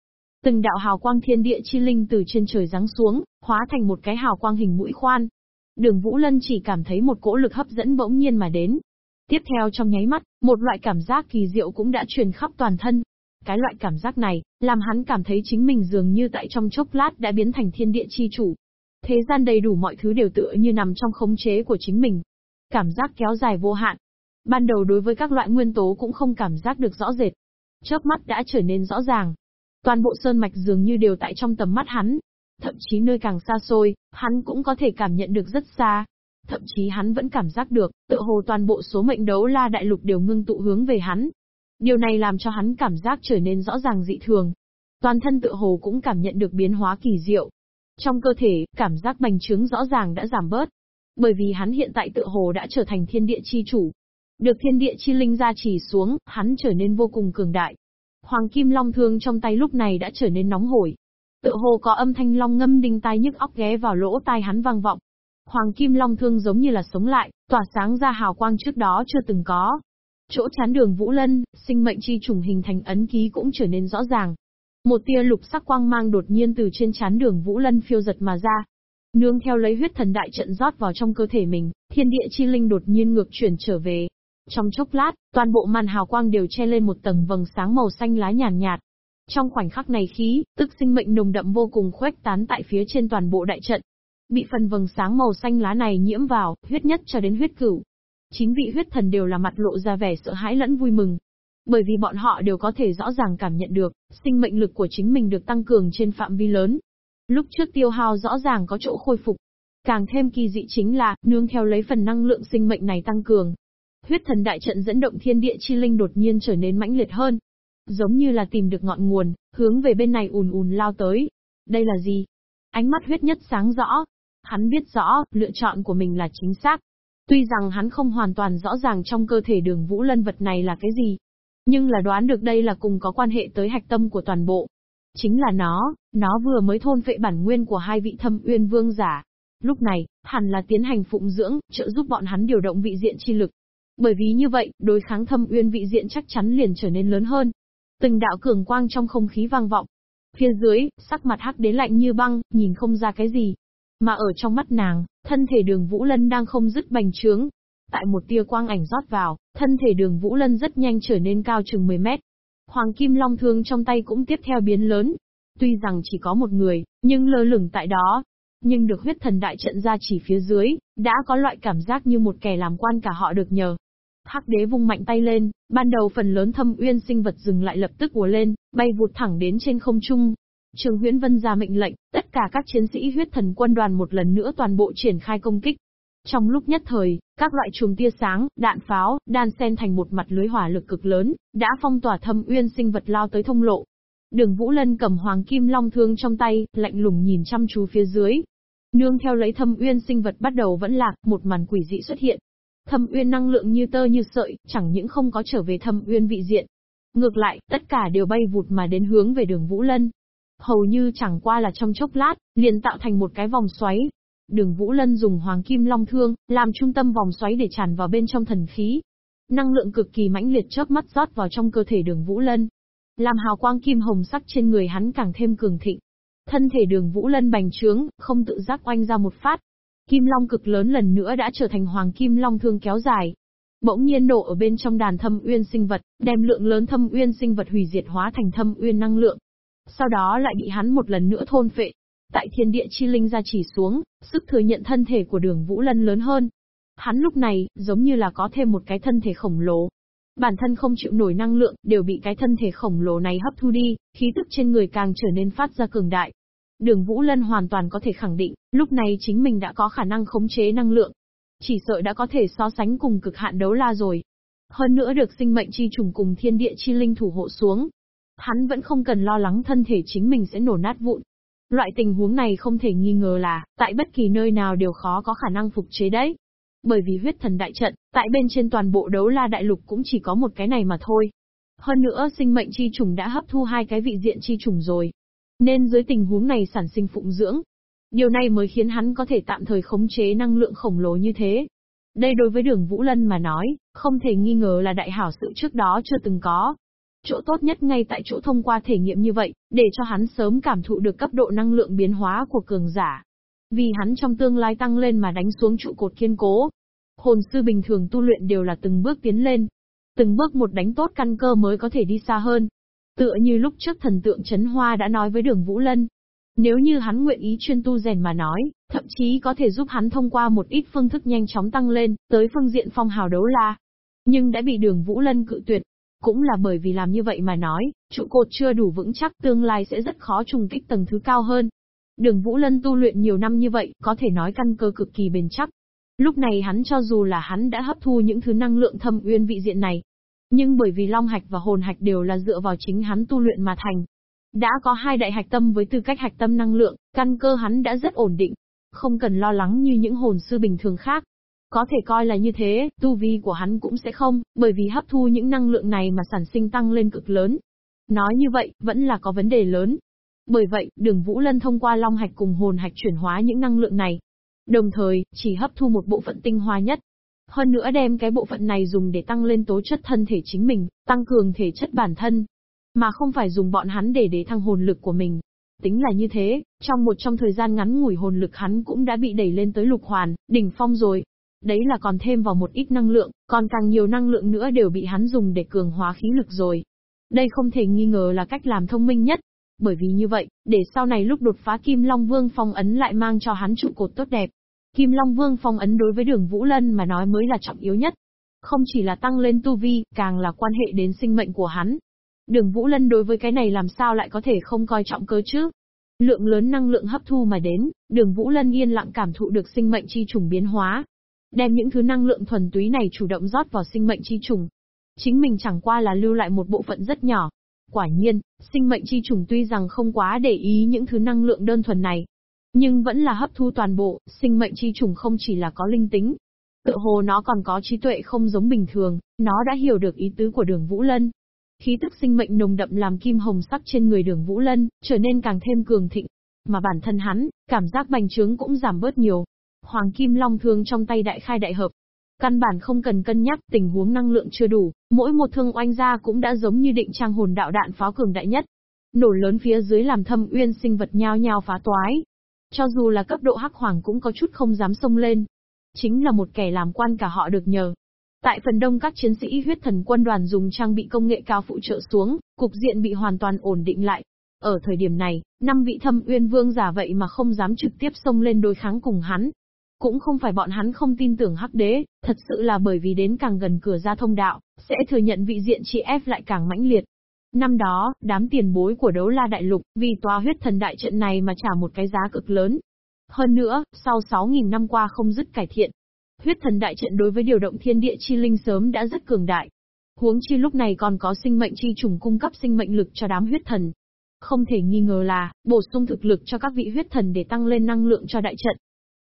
Từng đạo hào quang thiên địa chi linh từ trên trời giáng xuống, hóa thành một cái hào quang hình mũi khoan. Đường Vũ Lân chỉ cảm thấy một cỗ lực hấp dẫn bỗng nhiên mà đến. Tiếp theo trong nháy mắt, một loại cảm giác kỳ diệu cũng đã truyền khắp toàn thân. Cái loại cảm giác này, làm hắn cảm thấy chính mình dường như tại trong chốc lát đã biến thành thiên địa chi chủ. Thế gian đầy đủ mọi thứ đều tựa như nằm trong khống chế của chính mình. Cảm giác kéo dài vô hạn. Ban đầu đối với các loại nguyên tố cũng không cảm giác được rõ rệt. Chớp mắt đã trở nên rõ ràng. Toàn bộ sơn mạch dường như đều tại trong tầm mắt hắn, Thậm chí nơi càng xa xôi, hắn cũng có thể cảm nhận được rất xa. Thậm chí hắn vẫn cảm giác được, tự hồ toàn bộ số mệnh đấu la đại lục đều ngưng tụ hướng về hắn. Điều này làm cho hắn cảm giác trở nên rõ ràng dị thường. Toàn thân tự hồ cũng cảm nhận được biến hóa kỳ diệu. Trong cơ thể, cảm giác bành trướng rõ ràng đã giảm bớt. Bởi vì hắn hiện tại tự hồ đã trở thành thiên địa chi chủ. Được thiên địa chi linh ra chỉ xuống, hắn trở nên vô cùng cường đại. Hoàng kim long thương trong tay lúc này đã trở nên nóng hổi, Tự hồ có âm thanh long ngâm đinh tai nhức óc ghé vào lỗ tai hắn vang vọng. Hoàng kim long thương giống như là sống lại, tỏa sáng ra hào quang trước đó chưa từng có. Chỗ chán đường Vũ Lân, sinh mệnh chi trùng hình thành ấn ký cũng trở nên rõ ràng. Một tia lục sắc quang mang đột nhiên từ trên chán đường Vũ Lân phiêu giật mà ra. Nương theo lấy huyết thần đại trận rót vào trong cơ thể mình, thiên địa chi linh đột nhiên ngược chuyển trở về. Trong chốc lát, toàn bộ màn hào quang đều che lên một tầng vầng sáng màu xanh lá nhàn nhạt, nhạt. Trong khoảnh khắc này khí, tức sinh mệnh nồng đậm vô cùng khuếch tán tại phía trên toàn bộ đại trận. Bị phần vầng sáng màu xanh lá này nhiễm vào, huyết nhất cho đến huyết cửu. chính vị huyết thần đều là mặt lộ ra vẻ sợ hãi lẫn vui mừng. Bởi vì bọn họ đều có thể rõ ràng cảm nhận được, sinh mệnh lực của chính mình được tăng cường trên phạm vi lớn. Lúc trước tiêu hao rõ ràng có chỗ khôi phục. Càng thêm kỳ dị chính là, nương theo lấy phần năng lượng sinh mệnh này tăng cường. Huyết thần đại trận dẫn động thiên địa chi linh đột nhiên trở nên mãnh liệt hơn. Giống như là tìm được ngọn nguồn, hướng về bên này ùn ùn lao tới. Đây là gì? Ánh mắt huyết nhất sáng rõ. Hắn biết rõ, lựa chọn của mình là chính xác. Tuy rằng hắn không hoàn toàn rõ ràng trong cơ thể đường Vũ Lân vật này là cái gì, nhưng là đoán được đây là cùng có quan hệ tới hạch tâm của toàn bộ. Chính là nó, nó vừa mới thôn phệ bản nguyên của hai vị thâm uyên vương giả. Lúc này, hẳn là tiến hành phụng dưỡng, trợ giúp bọn hắn điều động vị diện chi lực. Bởi vì như vậy, đối kháng thâm uyên vị diện chắc chắn liền trở nên lớn hơn. Từng đạo cường quang trong không khí vang vọng. Phía dưới, sắc mặt hắc đế lạnh như băng, nhìn không ra cái gì. Mà ở trong mắt nàng, thân thể đường Vũ Lân đang không dứt bành trướng, Tại một tia quang ảnh rót vào, thân thể đường Vũ Lân rất nhanh trở nên cao chừng 10 mét. Hoàng Kim Long thương trong tay cũng tiếp theo biến lớn. Tuy rằng chỉ có một người, nhưng lơ lửng tại đó. Nhưng được huyết thần đại trận ra chỉ phía dưới, đã có loại cảm giác như một kẻ làm quan cả họ được nhờ. Hắc đế vung mạnh tay lên, ban đầu phần lớn thâm uyên sinh vật dừng lại lập tức ùa lên, bay vụt thẳng đến trên không trung. Trường Huyễn Vân ra mệnh lệnh, tất cả các chiến sĩ huyết thần quân đoàn một lần nữa toàn bộ triển khai công kích. Trong lúc nhất thời, các loại chùm tia sáng, đạn pháo, đan xen thành một mặt lưới hỏa lực cực lớn, đã phong tỏa thâm uyên sinh vật lao tới thông lộ. Đường Vũ Lân cầm hoàng kim long thương trong tay, lạnh lùng nhìn chăm chú phía dưới. Nương theo lấy thâm uyên sinh vật bắt đầu vẫn lạc, một màn quỷ dị xuất hiện. Thâm uyên năng lượng như tơ như sợi, chẳng những không có trở về thâm uyên vị diện. Ngược lại, tất cả đều bay vụt mà đến hướng về đường Vũ Lân. Hầu như chẳng qua là trong chốc lát, liền tạo thành một cái vòng xoáy, Đường Vũ Lân dùng Hoàng Kim Long Thương, làm trung tâm vòng xoáy để tràn vào bên trong thần khí. Năng lượng cực kỳ mãnh liệt chớp mắt rót vào trong cơ thể đường Vũ Lân. Làm hào quang kim hồng sắc trên người hắn càng thêm cường thịnh. Thân thể đường Vũ Lân bành trướng, không tự giác oanh ra một phát. Kim Long cực lớn lần nữa đã trở thành Hoàng Kim Long Thương kéo dài. Bỗng nhiên nổ ở bên trong đàn thâm uyên sinh vật, đem lượng lớn thâm uyên sinh vật hủy diệt hóa thành thâm uyên năng lượng. Sau đó lại bị hắn một lần nữa thôn phệ, Tại thiên địa chi linh ra chỉ xuống, sức thừa nhận thân thể của đường Vũ Lân lớn hơn. Hắn lúc này, giống như là có thêm một cái thân thể khổng lồ. Bản thân không chịu nổi năng lượng, đều bị cái thân thể khổng lồ này hấp thu đi, khí tức trên người càng trở nên phát ra cường đại. Đường Vũ Lân hoàn toàn có thể khẳng định, lúc này chính mình đã có khả năng khống chế năng lượng. Chỉ sợ đã có thể so sánh cùng cực hạn đấu la rồi. Hơn nữa được sinh mệnh chi trùng cùng thiên địa chi linh thủ hộ xuống. Hắn vẫn không cần lo lắng thân thể chính mình sẽ nổ nát vụn. Loại tình huống này không thể nghi ngờ là, tại bất kỳ nơi nào đều khó có khả năng phục chế đấy. Bởi vì huyết thần đại trận, tại bên trên toàn bộ đấu la đại lục cũng chỉ có một cái này mà thôi. Hơn nữa sinh mệnh chi trùng đã hấp thu hai cái vị diện chi trùng rồi. Nên dưới tình huống này sản sinh phụng dưỡng. Điều này mới khiến hắn có thể tạm thời khống chế năng lượng khổng lồ như thế. Đây đối với đường Vũ Lân mà nói, không thể nghi ngờ là đại hảo sự trước đó chưa từng có. Chỗ tốt nhất ngay tại chỗ thông qua thể nghiệm như vậy, để cho hắn sớm cảm thụ được cấp độ năng lượng biến hóa của cường giả. Vì hắn trong tương lai tăng lên mà đánh xuống trụ cột kiên cố. Hồn sư bình thường tu luyện đều là từng bước tiến lên. Từng bước một đánh tốt căn cơ mới có thể đi xa hơn. Tựa như lúc trước thần tượng Trấn Hoa đã nói với đường Vũ Lân. Nếu như hắn nguyện ý chuyên tu rèn mà nói, thậm chí có thể giúp hắn thông qua một ít phương thức nhanh chóng tăng lên, tới phương diện phong hào đấu la. Nhưng đã bị đường Vũ Lân cự tuyệt, cũng là bởi vì làm như vậy mà nói, trụ cột chưa đủ vững chắc tương lai sẽ rất khó trùng kích tầng thứ cao hơn. Đường Vũ Lân tu luyện nhiều năm như vậy, có thể nói căn cơ cực kỳ bền chắc. Lúc này hắn cho dù là hắn đã hấp thu những thứ năng lượng thâm uyên vị diện này, nhưng bởi vì long hạch và hồn hạch đều là dựa vào chính hắn tu luyện mà thành. Đã có hai đại hạch tâm với tư cách hạch tâm năng lượng, căn cơ hắn đã rất ổn định. Không cần lo lắng như những hồn sư bình thường khác. Có thể coi là như thế, tu vi của hắn cũng sẽ không, bởi vì hấp thu những năng lượng này mà sản sinh tăng lên cực lớn. Nói như vậy, vẫn là có vấn đề lớn. Bởi vậy, đường Vũ Lân thông qua long hạch cùng hồn hạch chuyển hóa những năng lượng này. Đồng thời, chỉ hấp thu một bộ phận tinh hoa nhất. Hơn nữa đem cái bộ phận này dùng để tăng lên tố chất thân thể chính mình, tăng cường thể chất bản thân. Mà không phải dùng bọn hắn để để thăng hồn lực của mình. Tính là như thế, trong một trong thời gian ngắn ngủi hồn lực hắn cũng đã bị đẩy lên tới lục hoàn, đỉnh phong rồi. Đấy là còn thêm vào một ít năng lượng, còn càng nhiều năng lượng nữa đều bị hắn dùng để cường hóa khí lực rồi. Đây không thể nghi ngờ là cách làm thông minh nhất. Bởi vì như vậy, để sau này lúc đột phá Kim Long Vương phong ấn lại mang cho hắn trụ cột tốt đẹp. Kim Long Vương phong ấn đối với đường Vũ Lân mà nói mới là trọng yếu nhất. Không chỉ là tăng lên tu vi, càng là quan hệ đến sinh mệnh của hắn. Đường Vũ Lân đối với cái này làm sao lại có thể không coi trọng cơ chứ? Lượng lớn năng lượng hấp thu mà đến, đường Vũ Lân yên lặng cảm thụ được sinh mệnh chi trùng biến hóa. Đem những thứ năng lượng thuần túy này chủ động rót vào sinh mệnh chi trùng. Chính mình chẳng qua là lưu lại một bộ phận rất nhỏ. Quả nhiên, sinh mệnh chi trùng tuy rằng không quá để ý những thứ năng lượng đơn thuần này, nhưng vẫn là hấp thu toàn bộ, sinh mệnh chi trùng không chỉ là có linh tính. Tự hồ nó còn có trí tuệ không giống bình thường, nó đã hiểu được ý tứ của đường Vũ Lân. Khí tức sinh mệnh nồng đậm làm kim hồng sắc trên người đường Vũ Lân, trở nên càng thêm cường thịnh. Mà bản thân hắn, cảm giác bành trướng cũng giảm bớt nhiều. Hoàng kim long thương trong tay đại khai đại hợp. Căn bản không cần cân nhắc tình huống năng lượng chưa đủ, mỗi một thương oanh ra cũng đã giống như định trang hồn đạo đạn pháo cường đại nhất. Nổ lớn phía dưới làm thâm uyên sinh vật nhao nhao phá toái, cho dù là cấp độ hắc hoàng cũng có chút không dám xông lên. Chính là một kẻ làm quan cả họ được nhờ. Tại phần đông các chiến sĩ huyết thần quân đoàn dùng trang bị công nghệ cao phụ trợ xuống, cục diện bị hoàn toàn ổn định lại. Ở thời điểm này, năm vị thâm uyên vương giả vậy mà không dám trực tiếp xông lên đối kháng cùng hắn. Cũng không phải bọn hắn không tin tưởng hắc đế, thật sự là bởi vì đến càng gần cửa ra thông đạo, sẽ thừa nhận vị diện trị ép lại càng mãnh liệt. Năm đó, đám tiền bối của đấu la đại lục, vì tòa huyết thần đại trận này mà trả một cái giá cực lớn. Hơn nữa, sau 6.000 năm qua không dứt cải thiện. Huyết thần đại trận đối với điều động thiên địa chi linh sớm đã rất cường đại. Huống chi lúc này còn có sinh mệnh chi trùng cung cấp sinh mệnh lực cho đám huyết thần. Không thể nghi ngờ là, bổ sung thực lực cho các vị huyết thần để tăng lên năng lượng cho đại trận.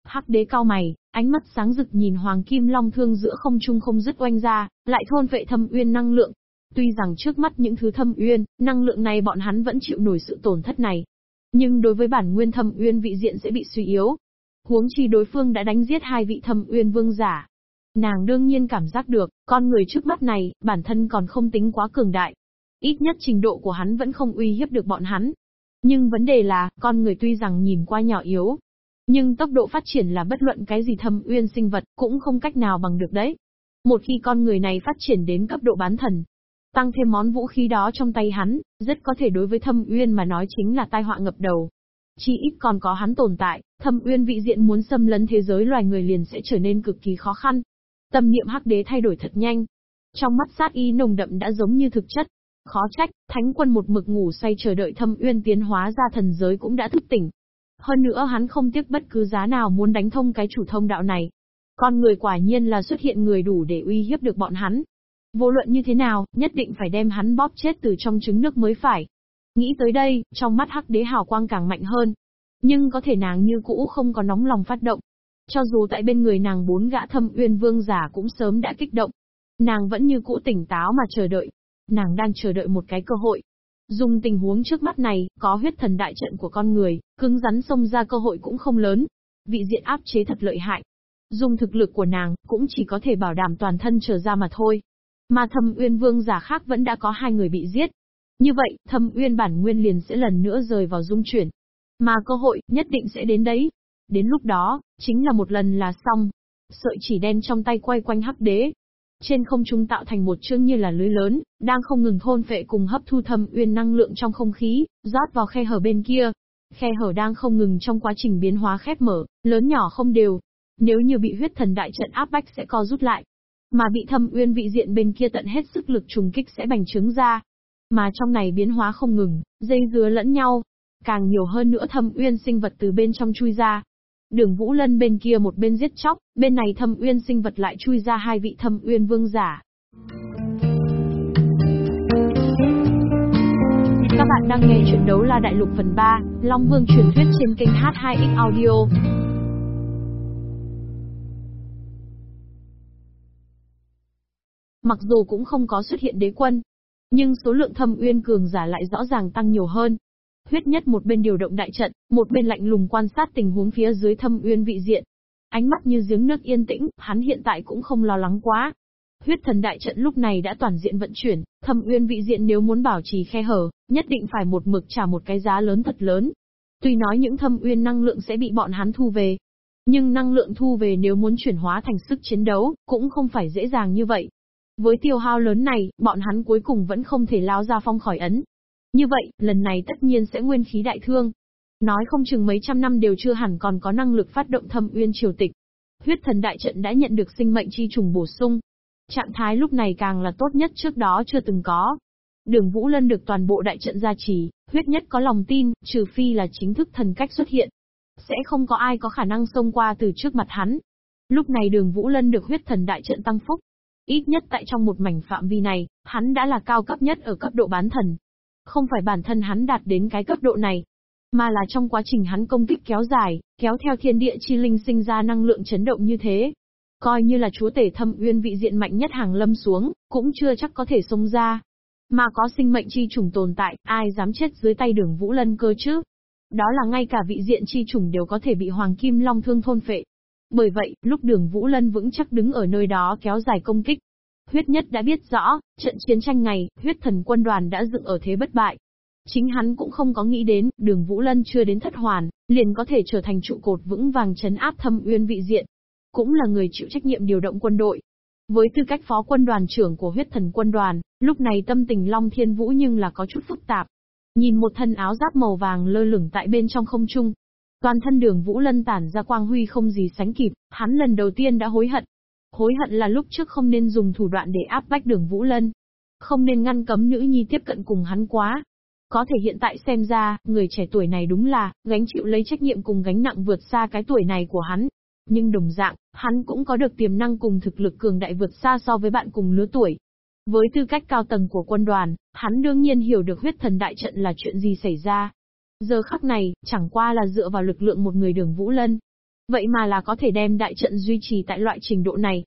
Hắc đế cao mày, ánh mắt sáng rực nhìn hoàng kim long thương giữa không trung không dứt oanh ra, lại thôn vệ thâm uyên năng lượng, Tuy rằng trước mắt những thứ thâm uyên, năng lượng này bọn hắn vẫn chịu nổi sự tổn thất này. Nhưng đối với bản nguyên thâm uyên vị diện sẽ bị suy yếu. Huống chi đối phương đã đánh giết hai vị thâm uyên vương giả. Nàng đương nhiên cảm giác được, con người trước mắt này, bản thân còn không tính quá cường đại. Ít nhất trình độ của hắn vẫn không uy hiếp được bọn hắn. Nhưng vấn đề là, con người tuy rằng nhìn qua nhỏ yếu, nhưng tốc độ phát triển là bất luận cái gì thâm uyên sinh vật cũng không cách nào bằng được đấy. Một khi con người này phát triển đến cấp độ bán thần, Tăng thêm món vũ khí đó trong tay hắn, rất có thể đối với thâm uyên mà nói chính là tai họa ngập đầu. Chỉ ít còn có hắn tồn tại, thâm uyên vị diện muốn xâm lấn thế giới loài người liền sẽ trở nên cực kỳ khó khăn. Tâm niệm hắc đế thay đổi thật nhanh. Trong mắt sát ý nồng đậm đã giống như thực chất. Khó trách, thánh quân một mực ngủ say chờ đợi thâm uyên tiến hóa ra thần giới cũng đã thức tỉnh. Hơn nữa hắn không tiếc bất cứ giá nào muốn đánh thông cái chủ thông đạo này. Con người quả nhiên là xuất hiện người đủ để uy hiếp được bọn hắn. Vô luận như thế nào, nhất định phải đem hắn bóp chết từ trong trứng nước mới phải. Nghĩ tới đây, trong mắt hắc đế hào quang càng mạnh hơn. Nhưng có thể nàng như cũ không có nóng lòng phát động. Cho dù tại bên người nàng bốn gã thâm uyên vương giả cũng sớm đã kích động. Nàng vẫn như cũ tỉnh táo mà chờ đợi. Nàng đang chờ đợi một cái cơ hội. Dùng tình huống trước mắt này, có huyết thần đại trận của con người, cứng rắn xông ra cơ hội cũng không lớn. Vị diện áp chế thật lợi hại. Dùng thực lực của nàng, cũng chỉ có thể bảo đảm toàn thân trở ra mà thôi. Mà thâm uyên vương giả khác vẫn đã có hai người bị giết. Như vậy, thâm uyên bản nguyên liền sẽ lần nữa rời vào dung chuyển. Mà cơ hội, nhất định sẽ đến đấy. Đến lúc đó, chính là một lần là xong. Sợi chỉ đen trong tay quay quanh hắc đế. Trên không trung tạo thành một chương như là lưới lớn, đang không ngừng thôn phệ cùng hấp thu thâm uyên năng lượng trong không khí, rót vào khe hở bên kia. Khe hở đang không ngừng trong quá trình biến hóa khép mở, lớn nhỏ không đều. Nếu như bị huyết thần đại trận áp bách sẽ co rút lại, mà bị thâm uyên vị diện bên kia tận hết sức lực trùng kích sẽ bành trướng ra. Mà trong này biến hóa không ngừng, dây dứa lẫn nhau. Càng nhiều hơn nữa thâm uyên sinh vật từ bên trong chui ra. Đường Vũ Lân bên kia một bên giết chóc, bên này thâm uyên sinh vật lại chui ra hai vị thâm uyên vương giả. Các bạn đang nghe chuyện đấu la đại lục phần 3, Long Vương truyền thuyết trên kênh H2X Audio. Mặc dù cũng không có xuất hiện đế quân, nhưng số lượng thâm uyên cường giả lại rõ ràng tăng nhiều hơn. Huyết nhất một bên điều động đại trận, một bên lạnh lùng quan sát tình huống phía dưới thâm uyên vị diện. Ánh mắt như giếng nước yên tĩnh, hắn hiện tại cũng không lo lắng quá. Huyết thần đại trận lúc này đã toàn diện vận chuyển, thâm uyên vị diện nếu muốn bảo trì khe hở, nhất định phải một mực trả một cái giá lớn thật lớn. Tuy nói những thâm uyên năng lượng sẽ bị bọn hắn thu về, nhưng năng lượng thu về nếu muốn chuyển hóa thành sức chiến đấu, cũng không phải dễ dàng như vậy. Với tiêu hao lớn này, bọn hắn cuối cùng vẫn không thể lao ra phong khỏi ấn. Như vậy, lần này tất nhiên sẽ nguyên khí đại thương. Nói không chừng mấy trăm năm đều chưa hẳn còn có năng lực phát động thâm uyên triều tịch. Huyết thần đại trận đã nhận được sinh mệnh chi trùng bổ sung. Trạng thái lúc này càng là tốt nhất trước đó chưa từng có. Đường Vũ Lân được toàn bộ đại trận gia trì, huyết nhất có lòng tin, trừ phi là chính thức thần cách xuất hiện. Sẽ không có ai có khả năng xông qua từ trước mặt hắn. Lúc này đường Vũ Lân được huyết thần đại trận tăng phúc. Ít nhất tại trong một mảnh phạm vi này, hắn đã là cao cấp nhất ở cấp độ bán thần. Không phải bản thân hắn đạt đến cái cấp độ này, mà là trong quá trình hắn công kích kéo dài, kéo theo thiên địa chi linh sinh ra năng lượng chấn động như thế. Coi như là chúa tể thâm uyên vị diện mạnh nhất hàng lâm xuống, cũng chưa chắc có thể xông ra. Mà có sinh mệnh chi trùng tồn tại, ai dám chết dưới tay đường Vũ Lân cơ chứ? Đó là ngay cả vị diện chi trùng đều có thể bị Hoàng Kim Long thương thôn phệ. Bởi vậy, lúc đường Vũ Lân vững chắc đứng ở nơi đó kéo dài công kích. Huyết nhất đã biết rõ, trận chiến tranh này, huyết thần quân đoàn đã dựng ở thế bất bại. Chính hắn cũng không có nghĩ đến, đường Vũ Lân chưa đến thất hoàn, liền có thể trở thành trụ cột vững vàng chấn áp thâm uyên vị diện. Cũng là người chịu trách nhiệm điều động quân đội. Với tư cách phó quân đoàn trưởng của huyết thần quân đoàn, lúc này tâm tình Long Thiên Vũ nhưng là có chút phức tạp. Nhìn một thân áo giáp màu vàng lơ lửng tại bên trong không trung. Toàn thân đường Vũ Lân tản ra quang huy không gì sánh kịp, hắn lần đầu tiên đã hối hận. Hối hận là lúc trước không nên dùng thủ đoạn để áp bách đường Vũ Lân. Không nên ngăn cấm nữ nhi tiếp cận cùng hắn quá. Có thể hiện tại xem ra, người trẻ tuổi này đúng là, gánh chịu lấy trách nhiệm cùng gánh nặng vượt xa cái tuổi này của hắn. Nhưng đồng dạng, hắn cũng có được tiềm năng cùng thực lực cường đại vượt xa so với bạn cùng lứa tuổi. Với tư cách cao tầng của quân đoàn, hắn đương nhiên hiểu được huyết thần đại trận là chuyện gì xảy ra. Giờ khắc này, chẳng qua là dựa vào lực lượng một người đường Vũ Lân. Vậy mà là có thể đem đại trận duy trì tại loại trình độ này.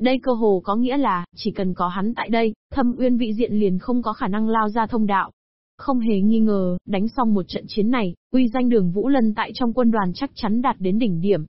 Đây cơ hồ có nghĩa là, chỉ cần có hắn tại đây, thâm uyên vị diện liền không có khả năng lao ra thông đạo. Không hề nghi ngờ, đánh xong một trận chiến này, uy danh đường Vũ Lân tại trong quân đoàn chắc chắn đạt đến đỉnh điểm.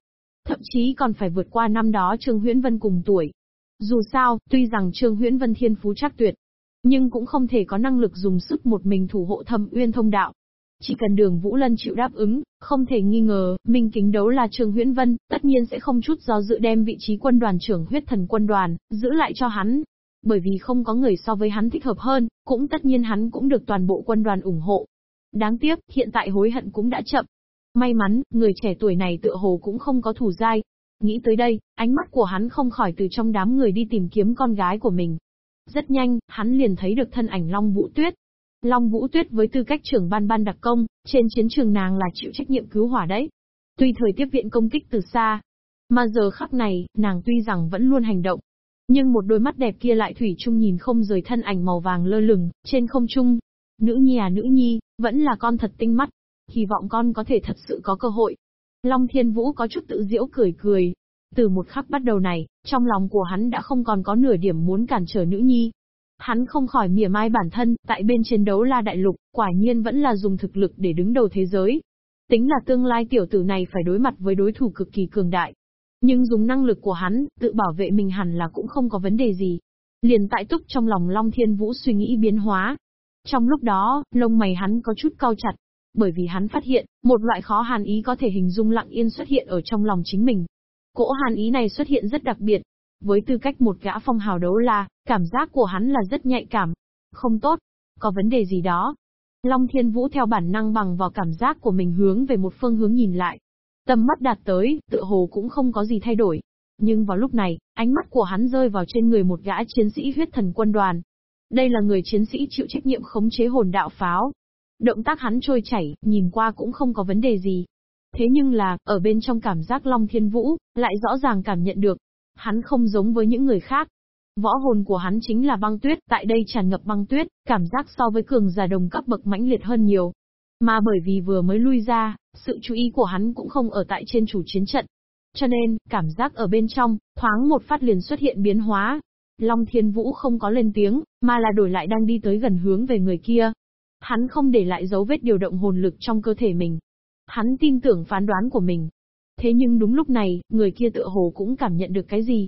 Thậm chí còn phải vượt qua năm đó Trương Huyễn Vân cùng tuổi. Dù sao, tuy rằng Trương Huyễn Vân thiên phú chắc tuyệt, nhưng cũng không thể có năng lực dùng sức một mình thủ hộ thâm uyên thông đạo. Chỉ cần đường Vũ Lân chịu đáp ứng, không thể nghi ngờ, minh kính đấu là Trương Huyễn Vân, tất nhiên sẽ không chút do dự đem vị trí quân đoàn trưởng huyết thần quân đoàn, giữ lại cho hắn. Bởi vì không có người so với hắn thích hợp hơn, cũng tất nhiên hắn cũng được toàn bộ quân đoàn ủng hộ. Đáng tiếc, hiện tại hối hận cũng đã chậm. May mắn, người trẻ tuổi này tựa hồ cũng không có thủ dai. Nghĩ tới đây, ánh mắt của hắn không khỏi từ trong đám người đi tìm kiếm con gái của mình. Rất nhanh, hắn liền thấy được thân ảnh Long Vũ Tuyết. Long Vũ Tuyết với tư cách trưởng ban ban đặc công, trên chiến trường nàng là chịu trách nhiệm cứu hỏa đấy. Tuy thời tiếp viện công kích từ xa, mà giờ khắc này, nàng tuy rằng vẫn luôn hành động, nhưng một đôi mắt đẹp kia lại thủy chung nhìn không rời thân ảnh màu vàng lơ lửng, trên không trung. Nữ nhi à nữ nhi, vẫn là con thật tinh mắt. Hy vọng con có thể thật sự có cơ hội. Long Thiên Vũ có chút tự diễu cười cười. Từ một khắc bắt đầu này, trong lòng của hắn đã không còn có nửa điểm muốn cản trở nữ nhi. Hắn không khỏi mỉa mai bản thân, tại bên chiến đấu la đại lục, quả nhiên vẫn là dùng thực lực để đứng đầu thế giới. Tính là tương lai tiểu tử này phải đối mặt với đối thủ cực kỳ cường đại, nhưng dùng năng lực của hắn, tự bảo vệ mình hẳn là cũng không có vấn đề gì. Liền tại túc trong lòng Long Thiên Vũ suy nghĩ biến hóa. Trong lúc đó, lông mày hắn có chút cau chặt, bởi vì hắn phát hiện, một loại khó hàn ý có thể hình dung lặng yên xuất hiện ở trong lòng chính mình. Cỗ hàn ý này xuất hiện rất đặc biệt. Với tư cách một gã phong hào đấu la, cảm giác của hắn là rất nhạy cảm. Không tốt, có vấn đề gì đó. Long Thiên Vũ theo bản năng bằng vào cảm giác của mình hướng về một phương hướng nhìn lại. Tầm mắt đạt tới, tựa hồ cũng không có gì thay đổi. Nhưng vào lúc này, ánh mắt của hắn rơi vào trên người một gã chiến sĩ huyết thần quân đoàn. Đây là người chiến sĩ chịu trách nhiệm khống chế hồn đạo pháo. Động tác hắn trôi chảy, nhìn qua cũng không có vấn đề gì. Thế nhưng là, ở bên trong cảm giác Long Thiên Vũ, lại rõ ràng cảm nhận được. Hắn không giống với những người khác. Võ hồn của hắn chính là băng tuyết, tại đây tràn ngập băng tuyết, cảm giác so với cường giả đồng cấp bậc mãnh liệt hơn nhiều. Mà bởi vì vừa mới lui ra, sự chú ý của hắn cũng không ở tại trên chủ chiến trận. Cho nên, cảm giác ở bên trong, thoáng một phát liền xuất hiện biến hóa. Long Thiên Vũ không có lên tiếng, mà là đổi lại đang đi tới gần hướng về người kia. Hắn không để lại dấu vết điều động hồn lực trong cơ thể mình. Hắn tin tưởng phán đoán của mình. Thế nhưng đúng lúc này, người kia tựa hồ cũng cảm nhận được cái gì.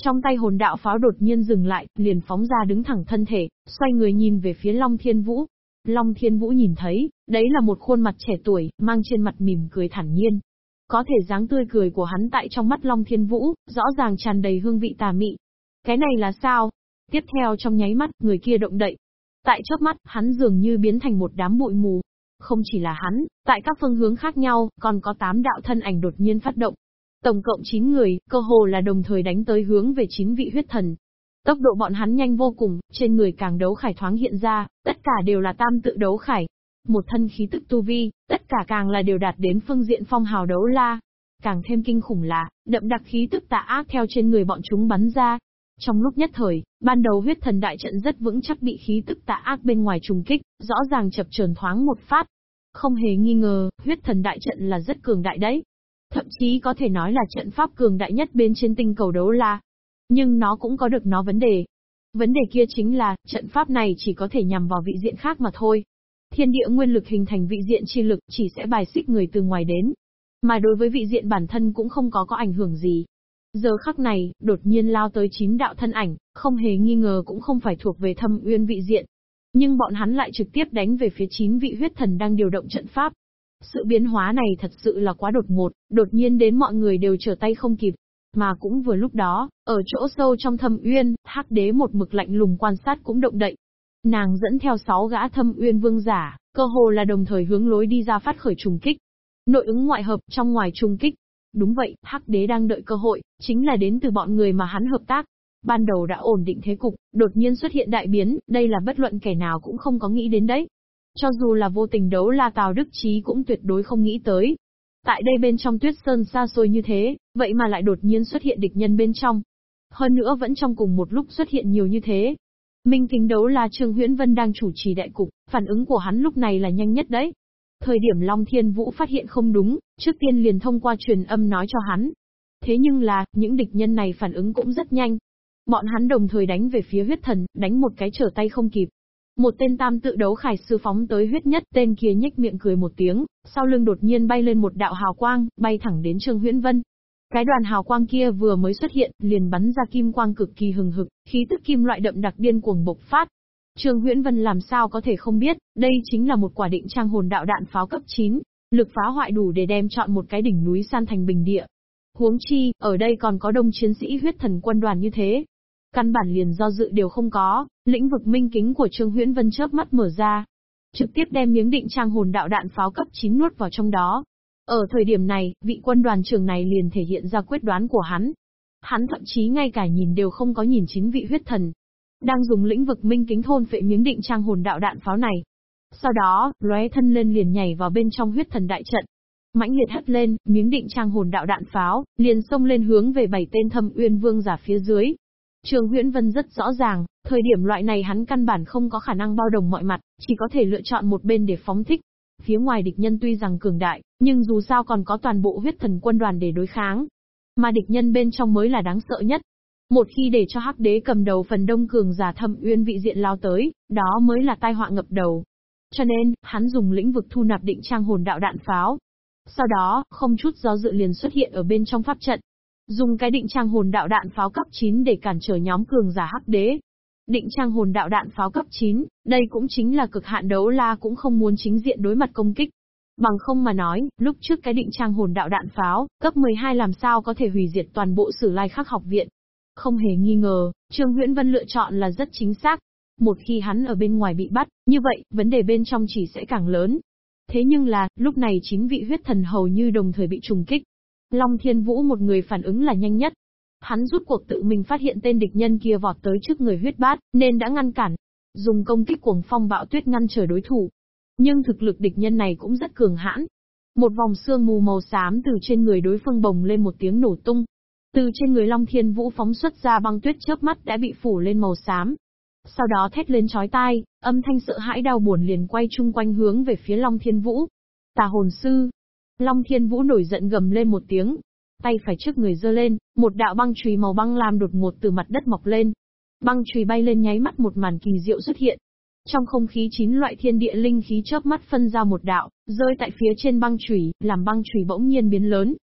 Trong tay hồn đạo pháo đột nhiên dừng lại, liền phóng ra đứng thẳng thân thể, xoay người nhìn về phía Long Thiên Vũ, Long Thiên Vũ nhìn thấy, đấy là một khuôn mặt trẻ tuổi, mang trên mặt mỉm cười thản nhiên. Có thể dáng tươi cười của hắn tại trong mắt Long Thiên Vũ, rõ ràng tràn đầy hương vị tà mị. Cái này là sao? Tiếp theo trong nháy mắt, người kia động đậy. Tại chớp mắt, hắn dường như biến thành một đám bụi mù. Không chỉ là hắn, tại các phương hướng khác nhau, còn có tám đạo thân ảnh đột nhiên phát động. Tổng cộng 9 người, cơ hồ là đồng thời đánh tới hướng về chín vị huyết thần. Tốc độ bọn hắn nhanh vô cùng, trên người càng đấu khải thoáng hiện ra, tất cả đều là tam tự đấu khải. Một thân khí tức tu vi, tất cả càng là đều đạt đến phương diện phong hào đấu la. Càng thêm kinh khủng là, đậm đặc khí tức tà ác theo trên người bọn chúng bắn ra. Trong lúc nhất thời, ban đầu huyết thần đại trận rất vững chắc bị khí tức tà ác bên ngoài trùng kích, rõ ràng chập chờn thoáng một phát. Không hề nghi ngờ, huyết thần đại trận là rất cường đại đấy. Thậm chí có thể nói là trận pháp cường đại nhất bên trên tinh cầu đấu la. Nhưng nó cũng có được nó vấn đề. Vấn đề kia chính là, trận pháp này chỉ có thể nhằm vào vị diện khác mà thôi. Thiên địa nguyên lực hình thành vị diện chi lực chỉ sẽ bài xích người từ ngoài đến. Mà đối với vị diện bản thân cũng không có có ảnh hưởng gì. Giờ khắc này, đột nhiên lao tới chín đạo thân ảnh, không hề nghi ngờ cũng không phải thuộc về thâm uyên vị diện. Nhưng bọn hắn lại trực tiếp đánh về phía chín vị huyết thần đang điều động trận pháp. Sự biến hóa này thật sự là quá đột ngột, đột nhiên đến mọi người đều trở tay không kịp. Mà cũng vừa lúc đó, ở chỗ sâu trong thâm uyên, hắc đế một mực lạnh lùng quan sát cũng động đậy. Nàng dẫn theo sáu gã thâm uyên vương giả, cơ hồ là đồng thời hướng lối đi ra phát khởi trùng kích. Nội ứng ngoại hợp, trong ngoài trùng kích. Đúng vậy, hắc đế đang đợi cơ hội, chính là đến từ bọn người mà hắn hợp tác. Ban đầu đã ổn định thế cục, đột nhiên xuất hiện đại biến, đây là bất luận kẻ nào cũng không có nghĩ đến đấy. Cho dù là vô tình đấu la Tào Đức Chí cũng tuyệt đối không nghĩ tới, Tại đây bên trong tuyết sơn xa xôi như thế, vậy mà lại đột nhiên xuất hiện địch nhân bên trong. Hơn nữa vẫn trong cùng một lúc xuất hiện nhiều như thế. Minh kính đấu là Trương Huyễn Vân đang chủ trì đại cục, phản ứng của hắn lúc này là nhanh nhất đấy. Thời điểm Long Thiên Vũ phát hiện không đúng, trước tiên liền thông qua truyền âm nói cho hắn. Thế nhưng là, những địch nhân này phản ứng cũng rất nhanh. Bọn hắn đồng thời đánh về phía huyết thần, đánh một cái trở tay không kịp. Một tên tam tự đấu khải sư phóng tới huyết nhất, tên kia nhếch miệng cười một tiếng, sau lưng đột nhiên bay lên một đạo hào quang, bay thẳng đến Trương Huyễn Vân. Cái đoàn hào quang kia vừa mới xuất hiện, liền bắn ra kim quang cực kỳ hừng hực, khí tức kim loại đậm đặc điên cuồng bộc phát. Trương Huyễn Vân làm sao có thể không biết, đây chính là một quả định trang hồn đạo đạn pháo cấp 9, lực phá hoại đủ để đem chọn một cái đỉnh núi san thành bình địa. Huống chi, ở đây còn có đông chiến sĩ huyết thần quân đoàn như thế, Căn bản liền do dự đều không có, lĩnh vực minh kính của Trương Huyễn Vân chớp mắt mở ra. Trực tiếp đem miếng định trang hồn đạo đạn pháo cấp 9 nuốt vào trong đó. Ở thời điểm này, vị quân đoàn trưởng này liền thể hiện ra quyết đoán của hắn. Hắn thậm chí ngay cả nhìn đều không có nhìn chính vị huyết thần. Đang dùng lĩnh vực minh kính thôn phệ miếng định trang hồn đạo đạn pháo này. Sau đó, lóe thân lên liền nhảy vào bên trong huyết thần đại trận. Mãnh liệt hất lên, miếng định trang hồn đạo đạn pháo, liền xông lên hướng về bảy tên thâm uyên vương giả phía dưới, Trường Huyễn Vân rất rõ ràng, thời điểm loại này hắn căn bản không có khả năng bao đồng mọi mặt, chỉ có thể lựa chọn một bên để phóng thích. Phía ngoài địch nhân tuy rằng cường đại, nhưng dù sao còn có toàn bộ huyết thần quân đoàn để đối kháng. Mà địch nhân bên trong mới là đáng sợ nhất. Một khi để cho hắc đế cầm đầu phần đông cường giả thâm uyên vị diện lao tới, đó mới là tai họa ngập đầu. Cho nên, hắn dùng lĩnh vực thu nạp định trang hồn đạo đạn pháo. Sau đó, không chút do dự liền xuất hiện ở bên trong pháp trận, Dùng cái định trang hồn đạo đạn pháo cấp 9 để cản trở nhóm cường giả hắc đế. Định trang hồn đạo đạn pháo cấp 9, đây cũng chính là cực hạn đấu la cũng không muốn chính diện đối mặt công kích. Bằng không mà nói, lúc trước cái định trang hồn đạo đạn pháo, cấp 12 làm sao có thể hủy diệt toàn bộ sử lai khắc học viện. Không hề nghi ngờ, Trương Huyễn Vân lựa chọn là rất chính xác. Một khi hắn ở bên ngoài bị bắt, như vậy, vấn đề bên trong chỉ sẽ càng lớn. Thế nhưng là, lúc này chính vị huyết thần hầu như đồng thời bị trùng kích. Long Thiên Vũ một người phản ứng là nhanh nhất. Hắn rút cuộc tự mình phát hiện tên địch nhân kia vọt tới trước người huyết bát, nên đã ngăn cản. Dùng công kích cuồng phong bạo tuyết ngăn trở đối thủ. Nhưng thực lực địch nhân này cũng rất cường hãn. Một vòng xương mù màu xám từ trên người đối phương bồng lên một tiếng nổ tung. Từ trên người Long Thiên Vũ phóng xuất ra băng tuyết chớp mắt đã bị phủ lên màu xám. Sau đó thét lên chói tai, âm thanh sợ hãi đau buồn liền quay chung quanh hướng về phía Long Thiên Vũ. Tà hồn sư, Long Thiên Vũ nổi giận gầm lên một tiếng, tay phải trước người giơ lên, một đạo băng chùy màu băng lam đột ngột từ mặt đất mọc lên. Băng chùy bay lên nháy mắt một màn kỳ diệu xuất hiện. Trong không khí chín loại thiên địa linh khí chớp mắt phân ra một đạo, rơi tại phía trên băng chùy, làm băng chùy bỗng nhiên biến lớn.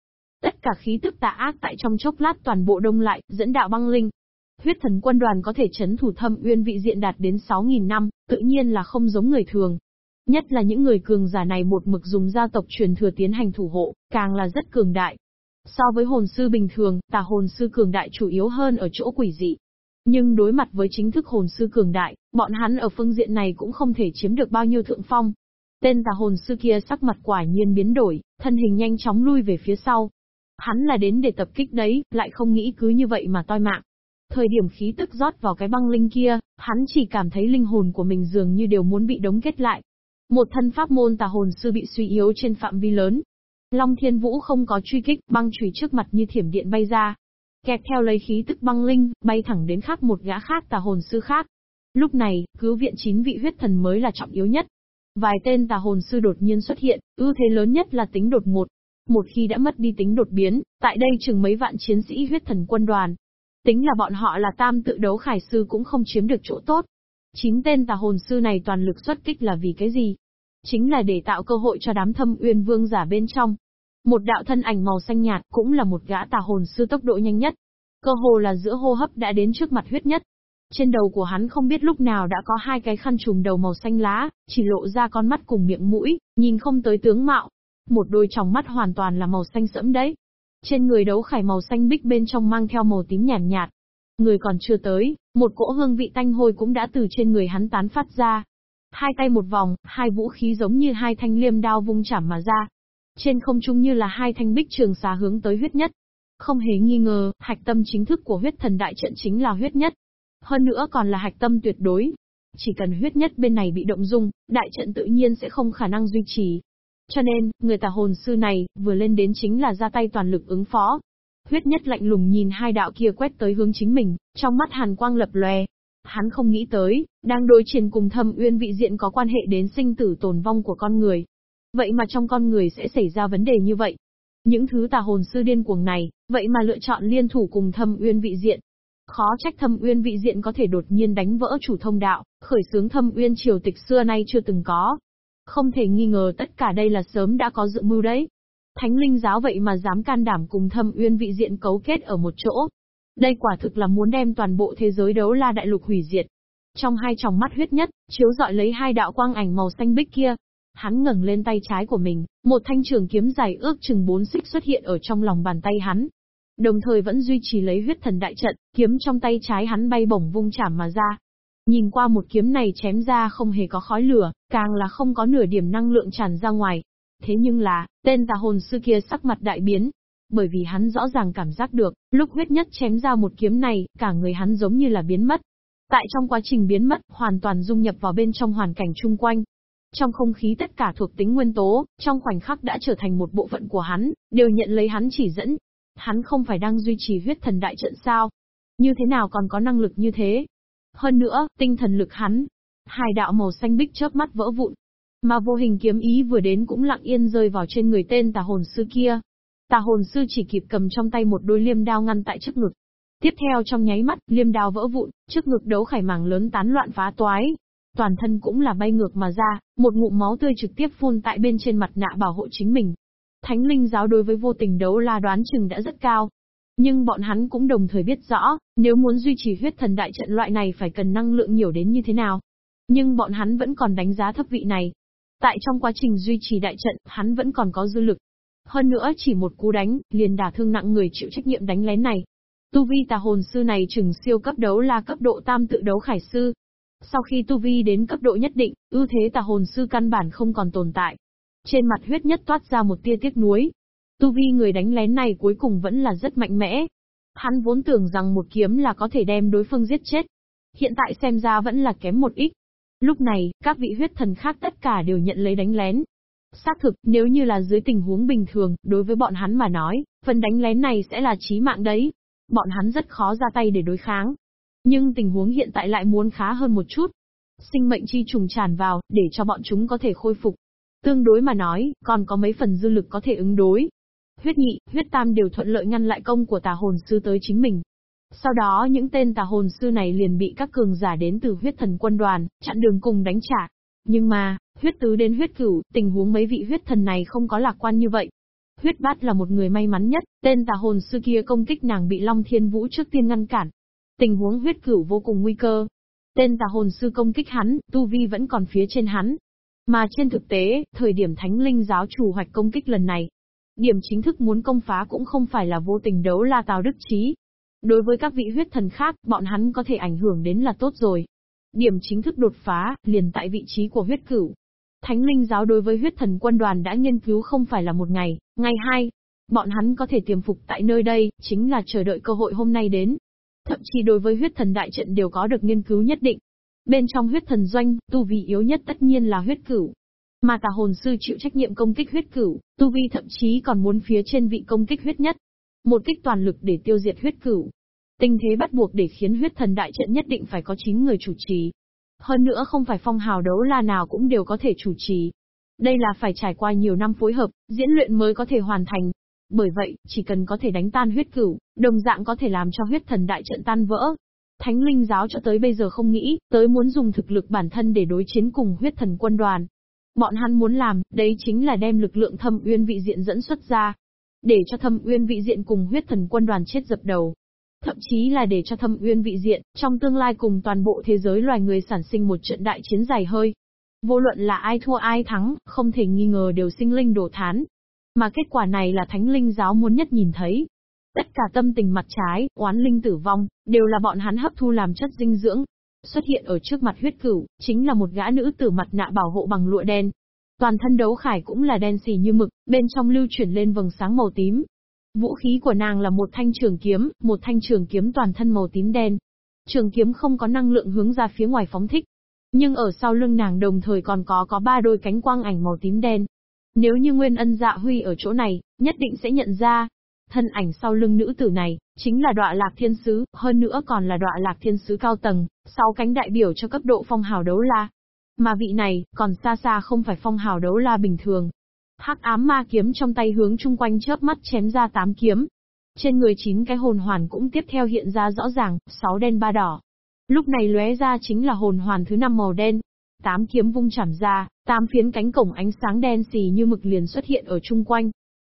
Tất cả khí tức tà ác tại trong chốc lát toàn bộ đông lại, dẫn đạo băng linh. Huyết thần quân đoàn có thể chấn thủ thâm uyên vị diện đạt đến 6.000 năm, tự nhiên là không giống người thường. Nhất là những người cường giả này một mực dùng gia tộc truyền thừa tiến hành thủ hộ, càng là rất cường đại. So với hồn sư bình thường, tà hồn sư cường đại chủ yếu hơn ở chỗ quỷ dị. Nhưng đối mặt với chính thức hồn sư cường đại, bọn hắn ở phương diện này cũng không thể chiếm được bao nhiêu thượng phong. Tên tà hồn sư kia sắc mặt quả nhiên biến đổi, thân hình nhanh chóng lui về phía sau. Hắn là đến để tập kích đấy, lại không nghĩ cứ như vậy mà toi mạng. Thời điểm khí tức rót vào cái băng linh kia, hắn chỉ cảm thấy linh hồn của mình dường như đều muốn bị đóng kết lại. Một thân pháp môn tà hồn sư bị suy yếu trên phạm vi lớn. Long Thiên Vũ không có truy kích, băng chùy trước mặt như thiểm điện bay ra. Kẹp theo lấy khí tức băng linh, bay thẳng đến khác một gã khác tà hồn sư khác. Lúc này, cứu viện chín vị huyết thần mới là trọng yếu nhất. Vài tên tà hồn sư đột nhiên xuất hiện, ưu thế lớn nhất là tính đột ngột. Một khi đã mất đi tính đột biến, tại đây chừng mấy vạn chiến sĩ huyết thần quân đoàn. Tính là bọn họ là tam tự đấu khải sư cũng không chiếm được chỗ tốt. chính tên tà hồn sư này toàn lực xuất kích là vì cái gì? Chính là để tạo cơ hội cho đám thâm uyên vương giả bên trong. Một đạo thân ảnh màu xanh nhạt cũng là một gã tà hồn sư tốc độ nhanh nhất. Cơ hồ là giữa hô hấp đã đến trước mặt huyết nhất. Trên đầu của hắn không biết lúc nào đã có hai cái khăn trùm đầu màu xanh lá, chỉ lộ ra con mắt cùng miệng mũi, nhìn không tới tướng mạo. Một đôi tròng mắt hoàn toàn là màu xanh sẫm đấy. Trên người đấu khải màu xanh bích bên trong mang theo màu tím nhàn nhạt, nhạt. Người còn chưa tới, một cỗ hương vị tanh hôi cũng đã từ trên người hắn tán phát ra. Hai tay một vòng, hai vũ khí giống như hai thanh liêm đao vung chảm mà ra. Trên không trung như là hai thanh bích trường xà hướng tới huyết nhất. Không hề nghi ngờ, hạch tâm chính thức của huyết thần đại trận chính là huyết nhất. Hơn nữa còn là hạch tâm tuyệt đối. Chỉ cần huyết nhất bên này bị động dung, đại trận tự nhiên sẽ không khả năng duy trì. Cho nên, người tà hồn sư này, vừa lên đến chính là ra tay toàn lực ứng phó. Huyết nhất lạnh lùng nhìn hai đạo kia quét tới hướng chính mình, trong mắt hàn quang lập lòe. Hắn không nghĩ tới, đang đối chiến cùng thâm uyên vị diện có quan hệ đến sinh tử tồn vong của con người. Vậy mà trong con người sẽ xảy ra vấn đề như vậy. Những thứ tà hồn sư điên cuồng này, vậy mà lựa chọn liên thủ cùng thâm uyên vị diện. Khó trách thâm uyên vị diện có thể đột nhiên đánh vỡ chủ thông đạo, khởi xướng thâm uyên triều tịch xưa nay chưa từng có. Không thể nghi ngờ tất cả đây là sớm đã có dự mưu đấy. Thánh linh giáo vậy mà dám can đảm cùng thâm uyên vị diện cấu kết ở một chỗ. Đây quả thực là muốn đem toàn bộ thế giới đấu la đại lục hủy diệt. Trong hai tròng mắt huyết nhất, chiếu dọi lấy hai đạo quang ảnh màu xanh bích kia. Hắn ngẩng lên tay trái của mình, một thanh trường kiếm dài ước chừng bốn xích xuất hiện ở trong lòng bàn tay hắn. Đồng thời vẫn duy trì lấy huyết thần đại trận, kiếm trong tay trái hắn bay bổng vung chảm mà ra. Nhìn qua một kiếm này chém ra không hề có khói lửa, càng là không có nửa điểm năng lượng tràn ra ngoài. Thế nhưng là, tên tà hồn sư kia sắc mặt đại biến. Bởi vì hắn rõ ràng cảm giác được, lúc huyết nhất chém ra một kiếm này, cả người hắn giống như là biến mất. Tại trong quá trình biến mất, hoàn toàn dung nhập vào bên trong hoàn cảnh chung quanh. Trong không khí tất cả thuộc tính nguyên tố, trong khoảnh khắc đã trở thành một bộ phận của hắn, đều nhận lấy hắn chỉ dẫn. Hắn không phải đang duy trì huyết thần đại trận sao? Như thế nào còn có năng lực như thế? Hơn nữa, tinh thần lực hắn. Hai đạo màu xanh bích chớp mắt vỡ vụn. Mà vô hình kiếm ý vừa đến cũng lặng yên rơi vào trên người tên tà hồn sư kia. Tà hồn sư chỉ kịp cầm trong tay một đôi liêm đao ngăn tại trước ngực. Tiếp theo trong nháy mắt, liêm đao vỡ vụn, trước ngực đấu khải màng lớn tán loạn phá toái. Toàn thân cũng là bay ngược mà ra, một ngụm máu tươi trực tiếp phun tại bên trên mặt nạ bảo hộ chính mình. Thánh linh giáo đối với vô tình đấu la đoán chừng đã rất cao, nhưng bọn hắn cũng đồng thời biết rõ, nếu muốn duy trì huyết thần đại trận loại này phải cần năng lượng nhiều đến như thế nào. Nhưng bọn hắn vẫn còn đánh giá thấp vị này. Tại trong quá trình duy trì đại trận, hắn vẫn còn có dư lực. Hơn nữa chỉ một cú đánh, liền đả thương nặng người chịu trách nhiệm đánh lén này. Tu vi tà hồn sư này chừng siêu cấp đấu là cấp độ tam tự đấu khải sư. Sau khi tu vi đến cấp độ nhất định, ưu thế tà hồn sư căn bản không còn tồn tại. Trên mặt huyết nhất toát ra một tia tiếc nuối, Tu vi người đánh lén này cuối cùng vẫn là rất mạnh mẽ. Hắn vốn tưởng rằng một kiếm là có thể đem đối phương giết chết. Hiện tại xem ra vẫn là kém một ít. Lúc này, các vị huyết thần khác tất cả đều nhận lấy đánh lén. Xác thực, nếu như là dưới tình huống bình thường, đối với bọn hắn mà nói, phần đánh lén này sẽ là chí mạng đấy. Bọn hắn rất khó ra tay để đối kháng. Nhưng tình huống hiện tại lại muốn khá hơn một chút. Sinh mệnh chi trùng tràn vào, để cho bọn chúng có thể khôi phục. Tương đối mà nói, còn có mấy phần dư lực có thể ứng đối huyết nhị, huyết tam đều thuận lợi ngăn lại công của tà hồn sư tới chính mình. Sau đó những tên tà hồn sư này liền bị các cường giả đến từ huyết thần quân đoàn, chặn đường cùng đánh trả. Nhưng mà, huyết tứ đến huyết cửu, tình huống mấy vị huyết thần này không có lạc quan như vậy. Huyết bát là một người may mắn nhất, tên tà hồn sư kia công kích nàng bị Long Thiên Vũ trước tiên ngăn cản. Tình huống huyết cửu vô cùng nguy cơ. Tên tà hồn sư công kích hắn, tu vi vẫn còn phía trên hắn. Mà trên thực tế, thời điểm thánh linh giáo chủ hoạch công kích lần này, Điểm chính thức muốn công phá cũng không phải là vô tình đấu la Tào Đức Trí. Đối với các vị huyết thần khác, bọn hắn có thể ảnh hưởng đến là tốt rồi. Điểm chính thức đột phá, liền tại vị trí của huyết cửu. Thánh linh giáo đối với huyết thần quân đoàn đã nghiên cứu không phải là một ngày, ngày hai. Bọn hắn có thể tiềm phục tại nơi đây, chính là chờ đợi cơ hội hôm nay đến. Thậm chí đối với huyết thần đại trận đều có được nghiên cứu nhất định. Bên trong huyết thần doanh, tu vị yếu nhất tất nhiên là huyết cửu. Mà tà hồn sư chịu trách nhiệm công kích huyết cửu, tu vi thậm chí còn muốn phía trên vị công kích huyết nhất. Một kích toàn lực để tiêu diệt huyết cửu. Tình thế bắt buộc để khiến huyết thần đại trận nhất định phải có 9 người chủ trì. Hơn nữa không phải phong hào đấu la nào cũng đều có thể chủ trì. Đây là phải trải qua nhiều năm phối hợp, diễn luyện mới có thể hoàn thành. Bởi vậy, chỉ cần có thể đánh tan huyết cửu, đồng dạng có thể làm cho huyết thần đại trận tan vỡ. Thánh linh giáo cho tới bây giờ không nghĩ, tới muốn dùng thực lực bản thân để đối chiến cùng huyết thần quân đoàn. Bọn hắn muốn làm, đấy chính là đem lực lượng thâm uyên vị diện dẫn xuất ra. Để cho thâm uyên vị diện cùng huyết thần quân đoàn chết dập đầu. Thậm chí là để cho thâm uyên vị diện, trong tương lai cùng toàn bộ thế giới loài người sản sinh một trận đại chiến dài hơi. Vô luận là ai thua ai thắng, không thể nghi ngờ đều sinh linh đổ thán. Mà kết quả này là thánh linh giáo muốn nhất nhìn thấy. Tất cả tâm tình mặt trái, oán linh tử vong, đều là bọn hắn hấp thu làm chất dinh dưỡng. Xuất hiện ở trước mặt huyết cửu, chính là một gã nữ tử mặt nạ bảo hộ bằng lụa đen. Toàn thân đấu khải cũng là đen xì như mực, bên trong lưu chuyển lên vầng sáng màu tím. Vũ khí của nàng là một thanh trường kiếm, một thanh trường kiếm toàn thân màu tím đen. Trường kiếm không có năng lượng hướng ra phía ngoài phóng thích, nhưng ở sau lưng nàng đồng thời còn có có ba đôi cánh quang ảnh màu tím đen. Nếu như Nguyên Ân Dạ Huy ở chỗ này, nhất định sẽ nhận ra. Thân ảnh sau lưng nữ tử này, chính là đọa lạc thiên sứ, hơn nữa còn là đọa lạc thiên sứ cao tầng, sau cánh đại biểu cho cấp độ phong hào đấu la. Mà vị này, còn xa xa không phải phong hào đấu la bình thường. Hắc ám ma kiếm trong tay hướng chung quanh chớp mắt chém ra tám kiếm. Trên người chín cái hồn hoàn cũng tiếp theo hiện ra rõ ràng, sáu đen ba đỏ. Lúc này lóe ra chính là hồn hoàn thứ năm màu đen. Tám kiếm vung chảm ra, tám phiến cánh cổng ánh sáng đen xì như mực liền xuất hiện ở chung quanh.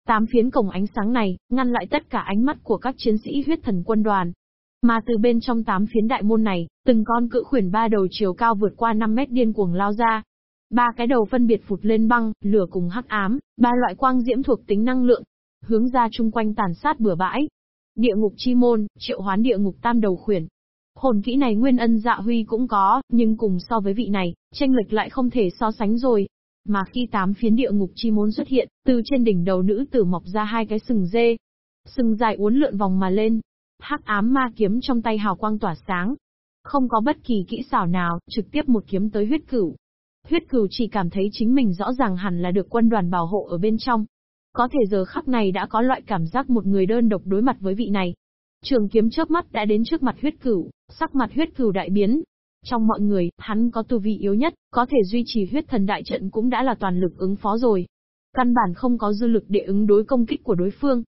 Tám phiến cổng ánh sáng này, ngăn lại tất cả ánh mắt của các chiến sĩ huyết thần quân đoàn. Mà từ bên trong tám phiến đại môn này, từng con cự khuyển ba đầu chiều cao vượt qua 5 mét điên cuồng lao ra. Ba cái đầu phân biệt phụt lên băng, lửa cùng hắc ám, ba loại quang diễm thuộc tính năng lượng, hướng ra chung quanh tàn sát bừa bãi. Địa ngục chi môn, triệu hoán địa ngục tam đầu khuyển, Hồn kỹ này Nguyên Ân Dạ Huy cũng có, nhưng cùng so với vị này, tranh lệch lại không thể so sánh rồi. Mà khi tám phiến địa ngục chi môn xuất hiện, từ trên đỉnh đầu nữ tử mọc ra hai cái sừng dê. Sừng dài uốn lượn vòng mà lên. Hắc ám ma kiếm trong tay hào quang tỏa sáng. Không có bất kỳ kỹ xảo nào, trực tiếp một kiếm tới huyết cửu. Huyết cửu chỉ cảm thấy chính mình rõ ràng hẳn là được quân đoàn bảo hộ ở bên trong. Có thể giờ khắc này đã có loại cảm giác một người đơn độc đối mặt với vị này. Trường kiếm chớp mắt đã đến trước mặt huyết cửu, sắc mặt huyết cửu đại biến. Trong mọi người, hắn có tu vi yếu nhất, có thể duy trì huyết thần đại trận cũng đã là toàn lực ứng phó rồi. Căn bản không có dư lực để ứng đối công kích của đối phương.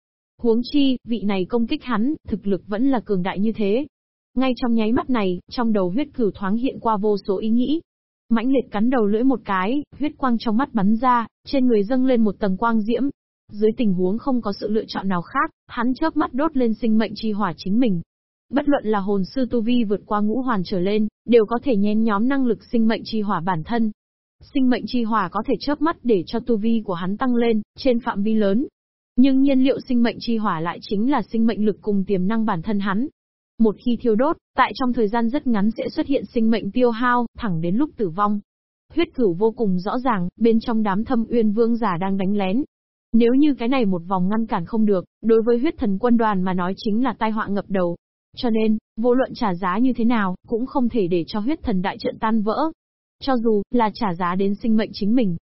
Huống chi, vị này công kích hắn, thực lực vẫn là cường đại như thế. Ngay trong nháy mắt này, trong đầu huyết cửu thoáng hiện qua vô số ý nghĩ. Mãnh liệt cắn đầu lưỡi một cái, huyết quang trong mắt bắn ra, trên người dâng lên một tầng quang diễm, dưới tình huống không có sự lựa chọn nào khác, hắn chớp mắt đốt lên sinh mệnh chi hỏa chính mình. Bất luận là hồn sư tu vi vượt qua ngũ hoàn trở lên, đều có thể nhen nhóm năng lực sinh mệnh chi hỏa bản thân. Sinh mệnh chi hỏa có thể chớp mắt để cho tu vi của hắn tăng lên, trên phạm vi lớn. Nhưng nhiên liệu sinh mệnh chi hỏa lại chính là sinh mệnh lực cùng tiềm năng bản thân hắn. Một khi thiêu đốt, tại trong thời gian rất ngắn sẽ xuất hiện sinh mệnh tiêu hao, thẳng đến lúc tử vong. Huyết cửu vô cùng rõ ràng, bên trong đám thâm uyên vương giả đang đánh lén, nếu như cái này một vòng ngăn cản không được, đối với huyết thần quân đoàn mà nói chính là tai họa ngập đầu. Cho nên, vô luận trả giá như thế nào, cũng không thể để cho huyết thần đại trận tan vỡ. Cho dù là trả giá đến sinh mệnh chính mình.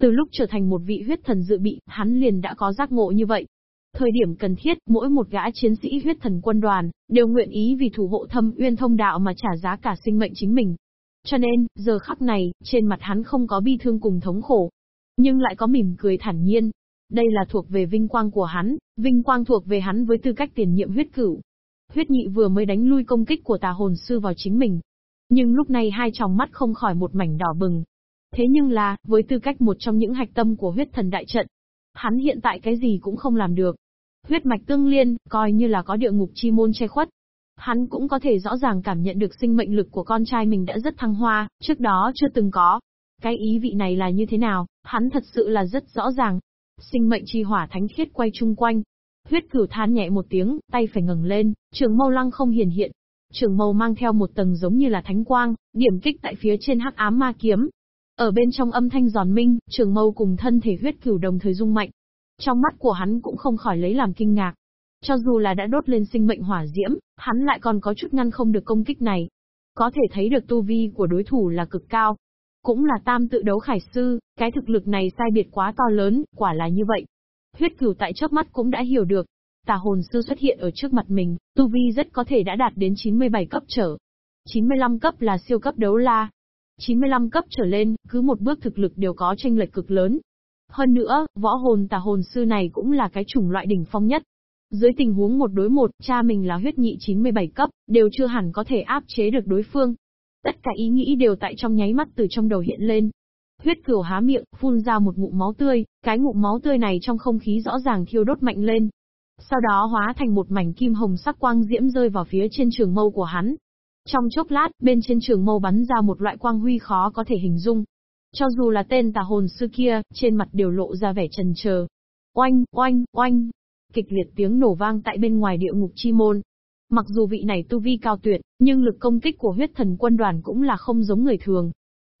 Từ lúc trở thành một vị huyết thần dự bị, hắn liền đã có giác ngộ như vậy. Thời điểm cần thiết, mỗi một gã chiến sĩ huyết thần quân đoàn, đều nguyện ý vì thủ hộ thâm uyên thông đạo mà trả giá cả sinh mệnh chính mình. Cho nên, giờ khắc này, trên mặt hắn không có bi thương cùng thống khổ, nhưng lại có mỉm cười thản nhiên, đây là thuộc về vinh quang của hắn, vinh quang thuộc về hắn với tư cách tiền nhiệm huyết cửu. Huyết nhị vừa mới đánh lui công kích của tà hồn sư vào chính mình. Nhưng lúc này hai tròng mắt không khỏi một mảnh đỏ bừng. Thế nhưng là, với tư cách một trong những hạch tâm của huyết thần đại trận, hắn hiện tại cái gì cũng không làm được. Huyết mạch tương liên, coi như là có địa ngục chi môn che khuất. Hắn cũng có thể rõ ràng cảm nhận được sinh mệnh lực của con trai mình đã rất thăng hoa, trước đó chưa từng có. Cái ý vị này là như thế nào, hắn thật sự là rất rõ ràng, Sinh mệnh chi hỏa thánh khiết quay chung quanh. Huyết cửu than nhẹ một tiếng, tay phải ngẩng lên, trường mâu lăng không hiển hiện. Trường mâu mang theo một tầng giống như là thánh quang, điểm kích tại phía trên hắc ám ma kiếm. Ở bên trong âm thanh giòn minh, trường mâu cùng thân thể huyết cửu đồng thời rung mạnh. Trong mắt của hắn cũng không khỏi lấy làm kinh ngạc. Cho dù là đã đốt lên sinh mệnh hỏa diễm, hắn lại còn có chút ngăn không được công kích này. Có thể thấy được tu vi của đối thủ là cực cao. Cũng là tam tự đấu khải sư, cái thực lực này sai biệt quá to lớn, quả là như vậy. Huyết cửu tại chớp mắt cũng đã hiểu được. Tà hồn sư xuất hiện ở trước mặt mình, tu vi rất có thể đã đạt đến 97 cấp trở. 95 cấp là siêu cấp đấu la. 95 cấp trở lên, cứ một bước thực lực đều có tranh lệch cực lớn. Hơn nữa, võ hồn tà hồn sư này cũng là cái chủng loại đỉnh phong nhất. Dưới tình huống một đối một, cha mình là huyết nhị 97 cấp, đều chưa hẳn có thể áp chế được đối phương. Tất cả ý nghĩ đều tại trong nháy mắt từ trong đầu hiện lên. Huyết cửu há miệng, phun ra một ngụm máu tươi, cái ngụm máu tươi này trong không khí rõ ràng thiêu đốt mạnh lên. Sau đó hóa thành một mảnh kim hồng sắc quang diễm rơi vào phía trên trường mâu của hắn. Trong chốc lát, bên trên trường mâu bắn ra một loại quang huy khó có thể hình dung. Cho dù là tên tà hồn sư kia, trên mặt đều lộ ra vẻ trần chờ. Oanh, oanh, oanh, kịch liệt tiếng nổ vang tại bên ngoài địa ngục chi môn. Mặc dù vị này tu vi cao tuyệt, nhưng lực công kích của huyết thần quân đoàn cũng là không giống người thường.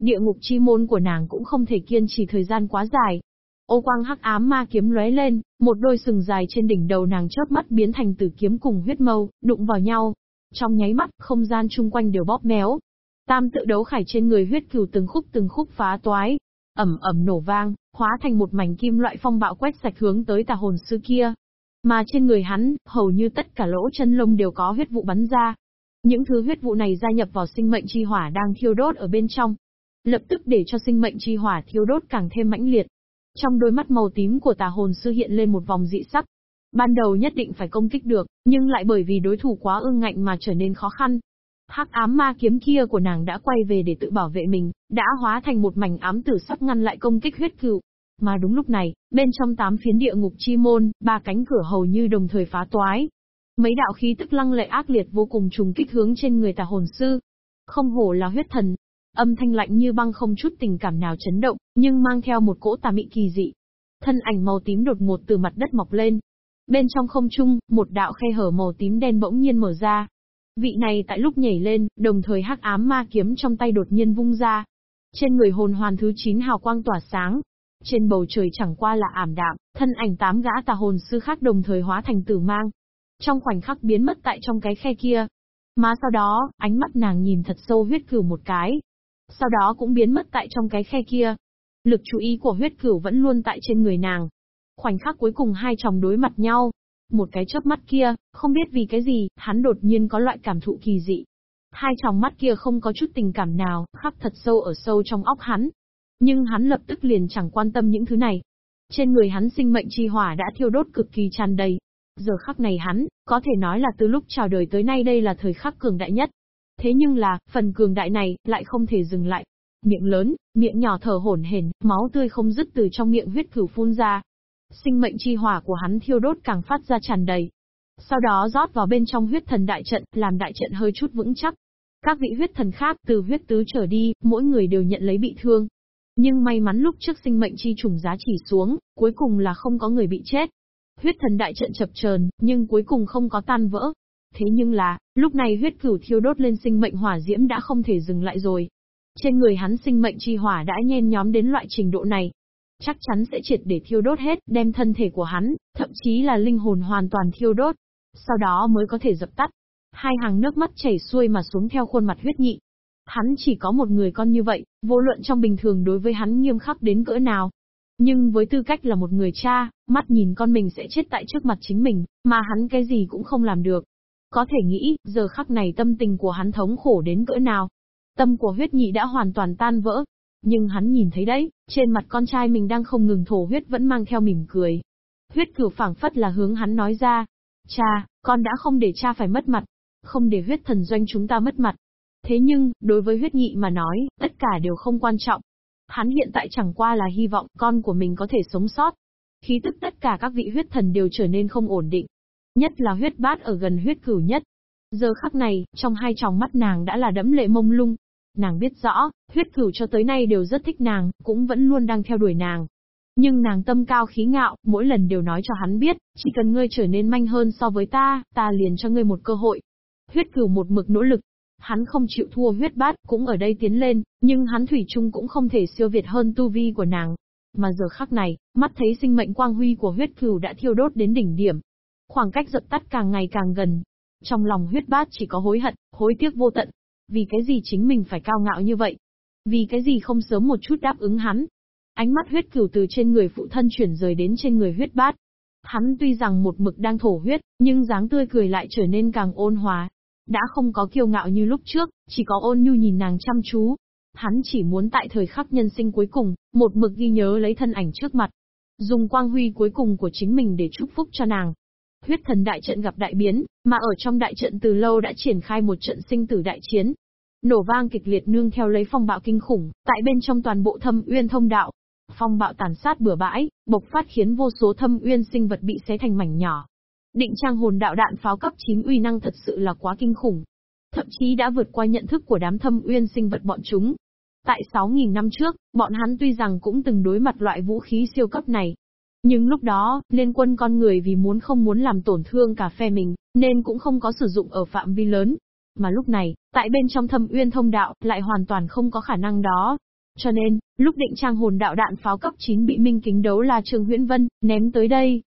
Địa ngục chi môn của nàng cũng không thể kiên trì thời gian quá dài. Ô quang hắc ám ma kiếm lóe lên, một đôi sừng dài trên đỉnh đầu nàng chớp mắt biến thành tử kiếm cùng huyết mâu, đụng vào nhau. Trong nháy mắt, không gian chung quanh đều bóp méo. Tam tự đấu khải trên người huyết cửu từng khúc từng khúc phá toái, ẩm ẩm nổ vang, hóa thành một mảnh kim loại phong bạo quét sạch hướng tới tà hồn sư kia. Mà trên người hắn, hầu như tất cả lỗ chân lông đều có huyết vụ bắn ra. Những thứ huyết vụ này gia nhập vào sinh mệnh chi hỏa đang thiêu đốt ở bên trong. Lập tức để cho sinh mệnh chi hỏa thiêu đốt càng thêm mãnh liệt. Trong đôi mắt màu tím của tà hồn sư hiện lên một vòng dị sắc. Ban đầu nhất định phải công kích được, nhưng lại bởi vì đối thủ quá ương ngạnh mà trở nên khó khăn. Hắc ám ma kiếm kia của nàng đã quay về để tự bảo vệ mình, đã hóa thành một mảnh ám tử sắc ngăn lại công kích huyết cựu. Mà đúng lúc này, bên trong tám phiến địa ngục chi môn, ba cánh cửa hầu như đồng thời phá toái. Mấy đạo khí tức lăng lệ ác liệt vô cùng trùng kích hướng trên người tà hồn sư. Không hổ là huyết thần. Âm thanh lạnh như băng không chút tình cảm nào chấn động, nhưng mang theo một cỗ tà mị kỳ dị. Thân ảnh màu tím đột ngột từ mặt đất mọc lên. Bên trong không trung, một đạo khe hở màu tím đen bỗng nhiên mở ra, Vị này tại lúc nhảy lên, đồng thời hắc ám ma kiếm trong tay đột nhiên vung ra. Trên người hồn hoàn thứ 9 hào quang tỏa sáng, trên bầu trời chẳng qua là ảm đạm, thân ảnh tám gã tà hồn sư khác đồng thời hóa thành tử mang. Trong khoảnh khắc biến mất tại trong cái khe kia. Mà sau đó, ánh mắt nàng nhìn thật sâu huyết cửu một cái. Sau đó cũng biến mất tại trong cái khe kia. Lực chú ý của huyết cửu vẫn luôn tại trên người nàng. Khoảnh khắc cuối cùng hai chồng đối mặt nhau. Một cái chớp mắt kia, không biết vì cái gì, hắn đột nhiên có loại cảm thụ kỳ dị. Hai tròng mắt kia không có chút tình cảm nào, khắc thật sâu ở sâu trong óc hắn, nhưng hắn lập tức liền chẳng quan tâm những thứ này. Trên người hắn sinh mệnh chi hỏa đã thiêu đốt cực kỳ tràn đầy. Giờ khắc này hắn, có thể nói là từ lúc chào đời tới nay đây là thời khắc cường đại nhất. Thế nhưng là, phần cường đại này, lại không thể dừng lại. Miệng lớn, miệng nhỏ thở hổn hển, máu tươi không dứt từ trong miệng huyết cửu phun ra. Sinh mệnh chi hỏa của hắn thiêu đốt càng phát ra tràn đầy. Sau đó rót vào bên trong huyết thần đại trận, làm đại trận hơi chút vững chắc. Các vị huyết thần khác từ huyết tứ trở đi, mỗi người đều nhận lấy bị thương, nhưng may mắn lúc trước sinh mệnh chi trùng giá chỉ xuống, cuối cùng là không có người bị chết. Huyết thần đại trận chập chờn, nhưng cuối cùng không có tan vỡ. Thế nhưng là, lúc này huyết cửu thiêu đốt lên sinh mệnh hỏa diễm đã không thể dừng lại rồi. Trên người hắn sinh mệnh chi hỏa đã nhen nhóm đến loại trình độ này. Chắc chắn sẽ triệt để thiêu đốt hết, đem thân thể của hắn, thậm chí là linh hồn hoàn toàn thiêu đốt. Sau đó mới có thể dập tắt. Hai hàng nước mắt chảy xuôi mà xuống theo khuôn mặt huyết nhị, Hắn chỉ có một người con như vậy, vô luận trong bình thường đối với hắn nghiêm khắc đến cỡ nào. Nhưng với tư cách là một người cha, mắt nhìn con mình sẽ chết tại trước mặt chính mình, mà hắn cái gì cũng không làm được. Có thể nghĩ, giờ khắc này tâm tình của hắn thống khổ đến cỡ nào. Tâm của huyết nhị đã hoàn toàn tan vỡ. Nhưng hắn nhìn thấy đấy, trên mặt con trai mình đang không ngừng thổ huyết vẫn mang theo mỉm cười. Huyết cửu phảng phất là hướng hắn nói ra. Cha, con đã không để cha phải mất mặt. Không để huyết thần doanh chúng ta mất mặt. Thế nhưng, đối với huyết nhị mà nói, tất cả đều không quan trọng. Hắn hiện tại chẳng qua là hy vọng con của mình có thể sống sót. Khí tức tất cả các vị huyết thần đều trở nên không ổn định. Nhất là huyết bát ở gần huyết cửu nhất. Giờ khắc này, trong hai tròng mắt nàng đã là đẫm lệ mông lung. Nàng biết rõ, huyết cửu cho tới nay đều rất thích nàng, cũng vẫn luôn đang theo đuổi nàng. Nhưng nàng tâm cao khí ngạo, mỗi lần đều nói cho hắn biết, chỉ cần ngươi trở nên manh hơn so với ta, ta liền cho ngươi một cơ hội. Huyết cửu một mực nỗ lực, Hắn không chịu thua huyết bát, cũng ở đây tiến lên, nhưng hắn thủy chung cũng không thể siêu việt hơn tu vi của nàng. Mà giờ khắc này, mắt thấy sinh mệnh quang huy của huyết cửu đã thiêu đốt đến đỉnh điểm. Khoảng cách dập tắt càng ngày càng gần. Trong lòng huyết bát chỉ có hối hận, hối tiếc vô tận. Vì cái gì chính mình phải cao ngạo như vậy? Vì cái gì không sớm một chút đáp ứng hắn? Ánh mắt huyết cửu từ trên người phụ thân chuyển rời đến trên người huyết bát. Hắn tuy rằng một mực đang thổ huyết, nhưng dáng tươi cười lại trở nên càng ôn hòa. Đã không có kiêu ngạo như lúc trước, chỉ có ôn nhu nhìn nàng chăm chú. Hắn chỉ muốn tại thời khắc nhân sinh cuối cùng, một mực ghi nhớ lấy thân ảnh trước mặt. Dùng quang huy cuối cùng của chính mình để chúc phúc cho nàng. Huyết thần đại trận gặp đại biến, mà ở trong đại trận từ lâu đã triển khai một trận sinh tử đại chiến. Nổ vang kịch liệt nương theo lấy phong bạo kinh khủng, tại bên trong toàn bộ thâm uyên thông đạo, Phong bạo tàn sát bừa bãi, bộc phát khiến vô số thâm uyên sinh vật bị xé thành mảnh nhỏ. Định trang hồn đạo đạn pháo cấp 9 uy năng thật sự là quá kinh khủng. Thậm chí đã vượt qua nhận thức của đám thâm uyên sinh vật bọn chúng. Tại 6.000 năm trước, bọn hắn tuy rằng cũng từng đối mặt loại vũ khí siêu cấp này. Nhưng lúc đó, liên quân con người vì muốn không muốn làm tổn thương cả phe mình, nên cũng không có sử dụng ở phạm vi lớn. Mà lúc này, tại bên trong thâm uyên thông đạo, lại hoàn toàn không có khả năng đó. Cho nên, lúc định trang hồn đạo đạn pháo cấp 9 bị minh kính đấu là Trương Huyễn Vân, ném tới đây.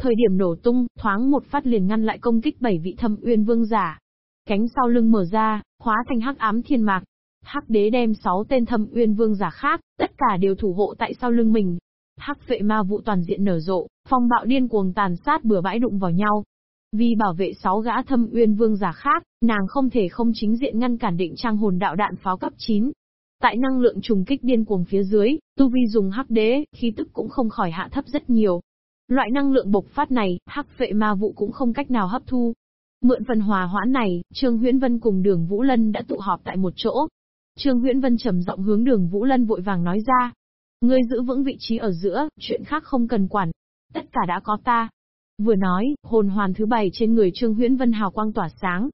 Thời điểm nổ tung, thoáng một phát liền ngăn lại công kích bảy vị thâm uyên vương giả. Cánh sau lưng mở ra, hóa thành hắc ám thiên mạc. Hắc đế đem 6 tên thâm uyên vương giả khác, tất cả đều thủ hộ tại sau lưng mình. Hắc vệ ma vụ toàn diện nở rộ, phong bạo điên cuồng tàn sát bừa bãi đụng vào nhau. Vì bảo vệ sáu gã thâm uyên vương giả khác, nàng không thể không chính diện ngăn cản định trang hồn đạo đạn pháo cấp 9. Tại năng lượng trùng kích điên cuồng phía dưới, tu vi dùng hắc đế, khí tức cũng không khỏi hạ thấp rất nhiều. Loại năng lượng bộc phát này, hắc vệ ma vụ cũng không cách nào hấp thu. Mượn phần hòa hoãn này, Trương Huyễn Vân cùng Đường Vũ Lân đã tụ họp tại một chỗ. Trương Huyễn Vân trầm giọng hướng Đường Vũ Lân vội vàng nói ra. Ngươi giữ vững vị trí ở giữa, chuyện khác không cần quản. Tất cả đã có ta. Vừa nói, hồn hoàn thứ bảy trên người Trương Huyễn Vân hào quang tỏa sáng.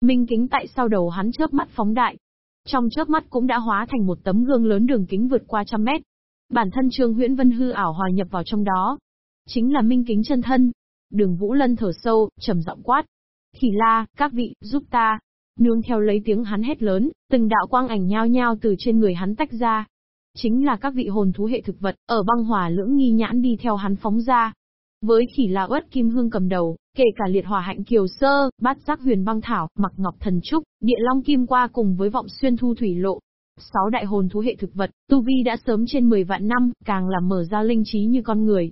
Minh kính tại sau đầu hắn chớp mắt phóng đại, trong chớp mắt cũng đã hóa thành một tấm gương lớn đường kính vượt qua trăm mét. Bản thân Trương Huyễn Vân hư ảo hòa nhập vào trong đó. Chính là minh kính chân thân. Đường Vũ Lân thở sâu, trầm giọng quát. Khỉ la, các vị, giúp ta. Nương theo lấy tiếng hắn hét lớn, từng đạo quang ảnh nhao nhao từ trên người hắn tách ra. Chính là các vị hồn thú hệ thực vật, ở băng hỏa lưỡng nghi nhãn đi theo hắn phóng ra. Với khỉ là uất kim hương cầm đầu, kể cả liệt hỏa hạnh kiều sơ, bát giác huyền băng thảo, mặc ngọc thần trúc, địa long kim qua cùng với vọng xuyên thu thủy lộ. Sáu đại hồn thú hệ thực vật, tu vi đã sớm trên 10 vạn năm, càng làm mở ra linh trí như con người.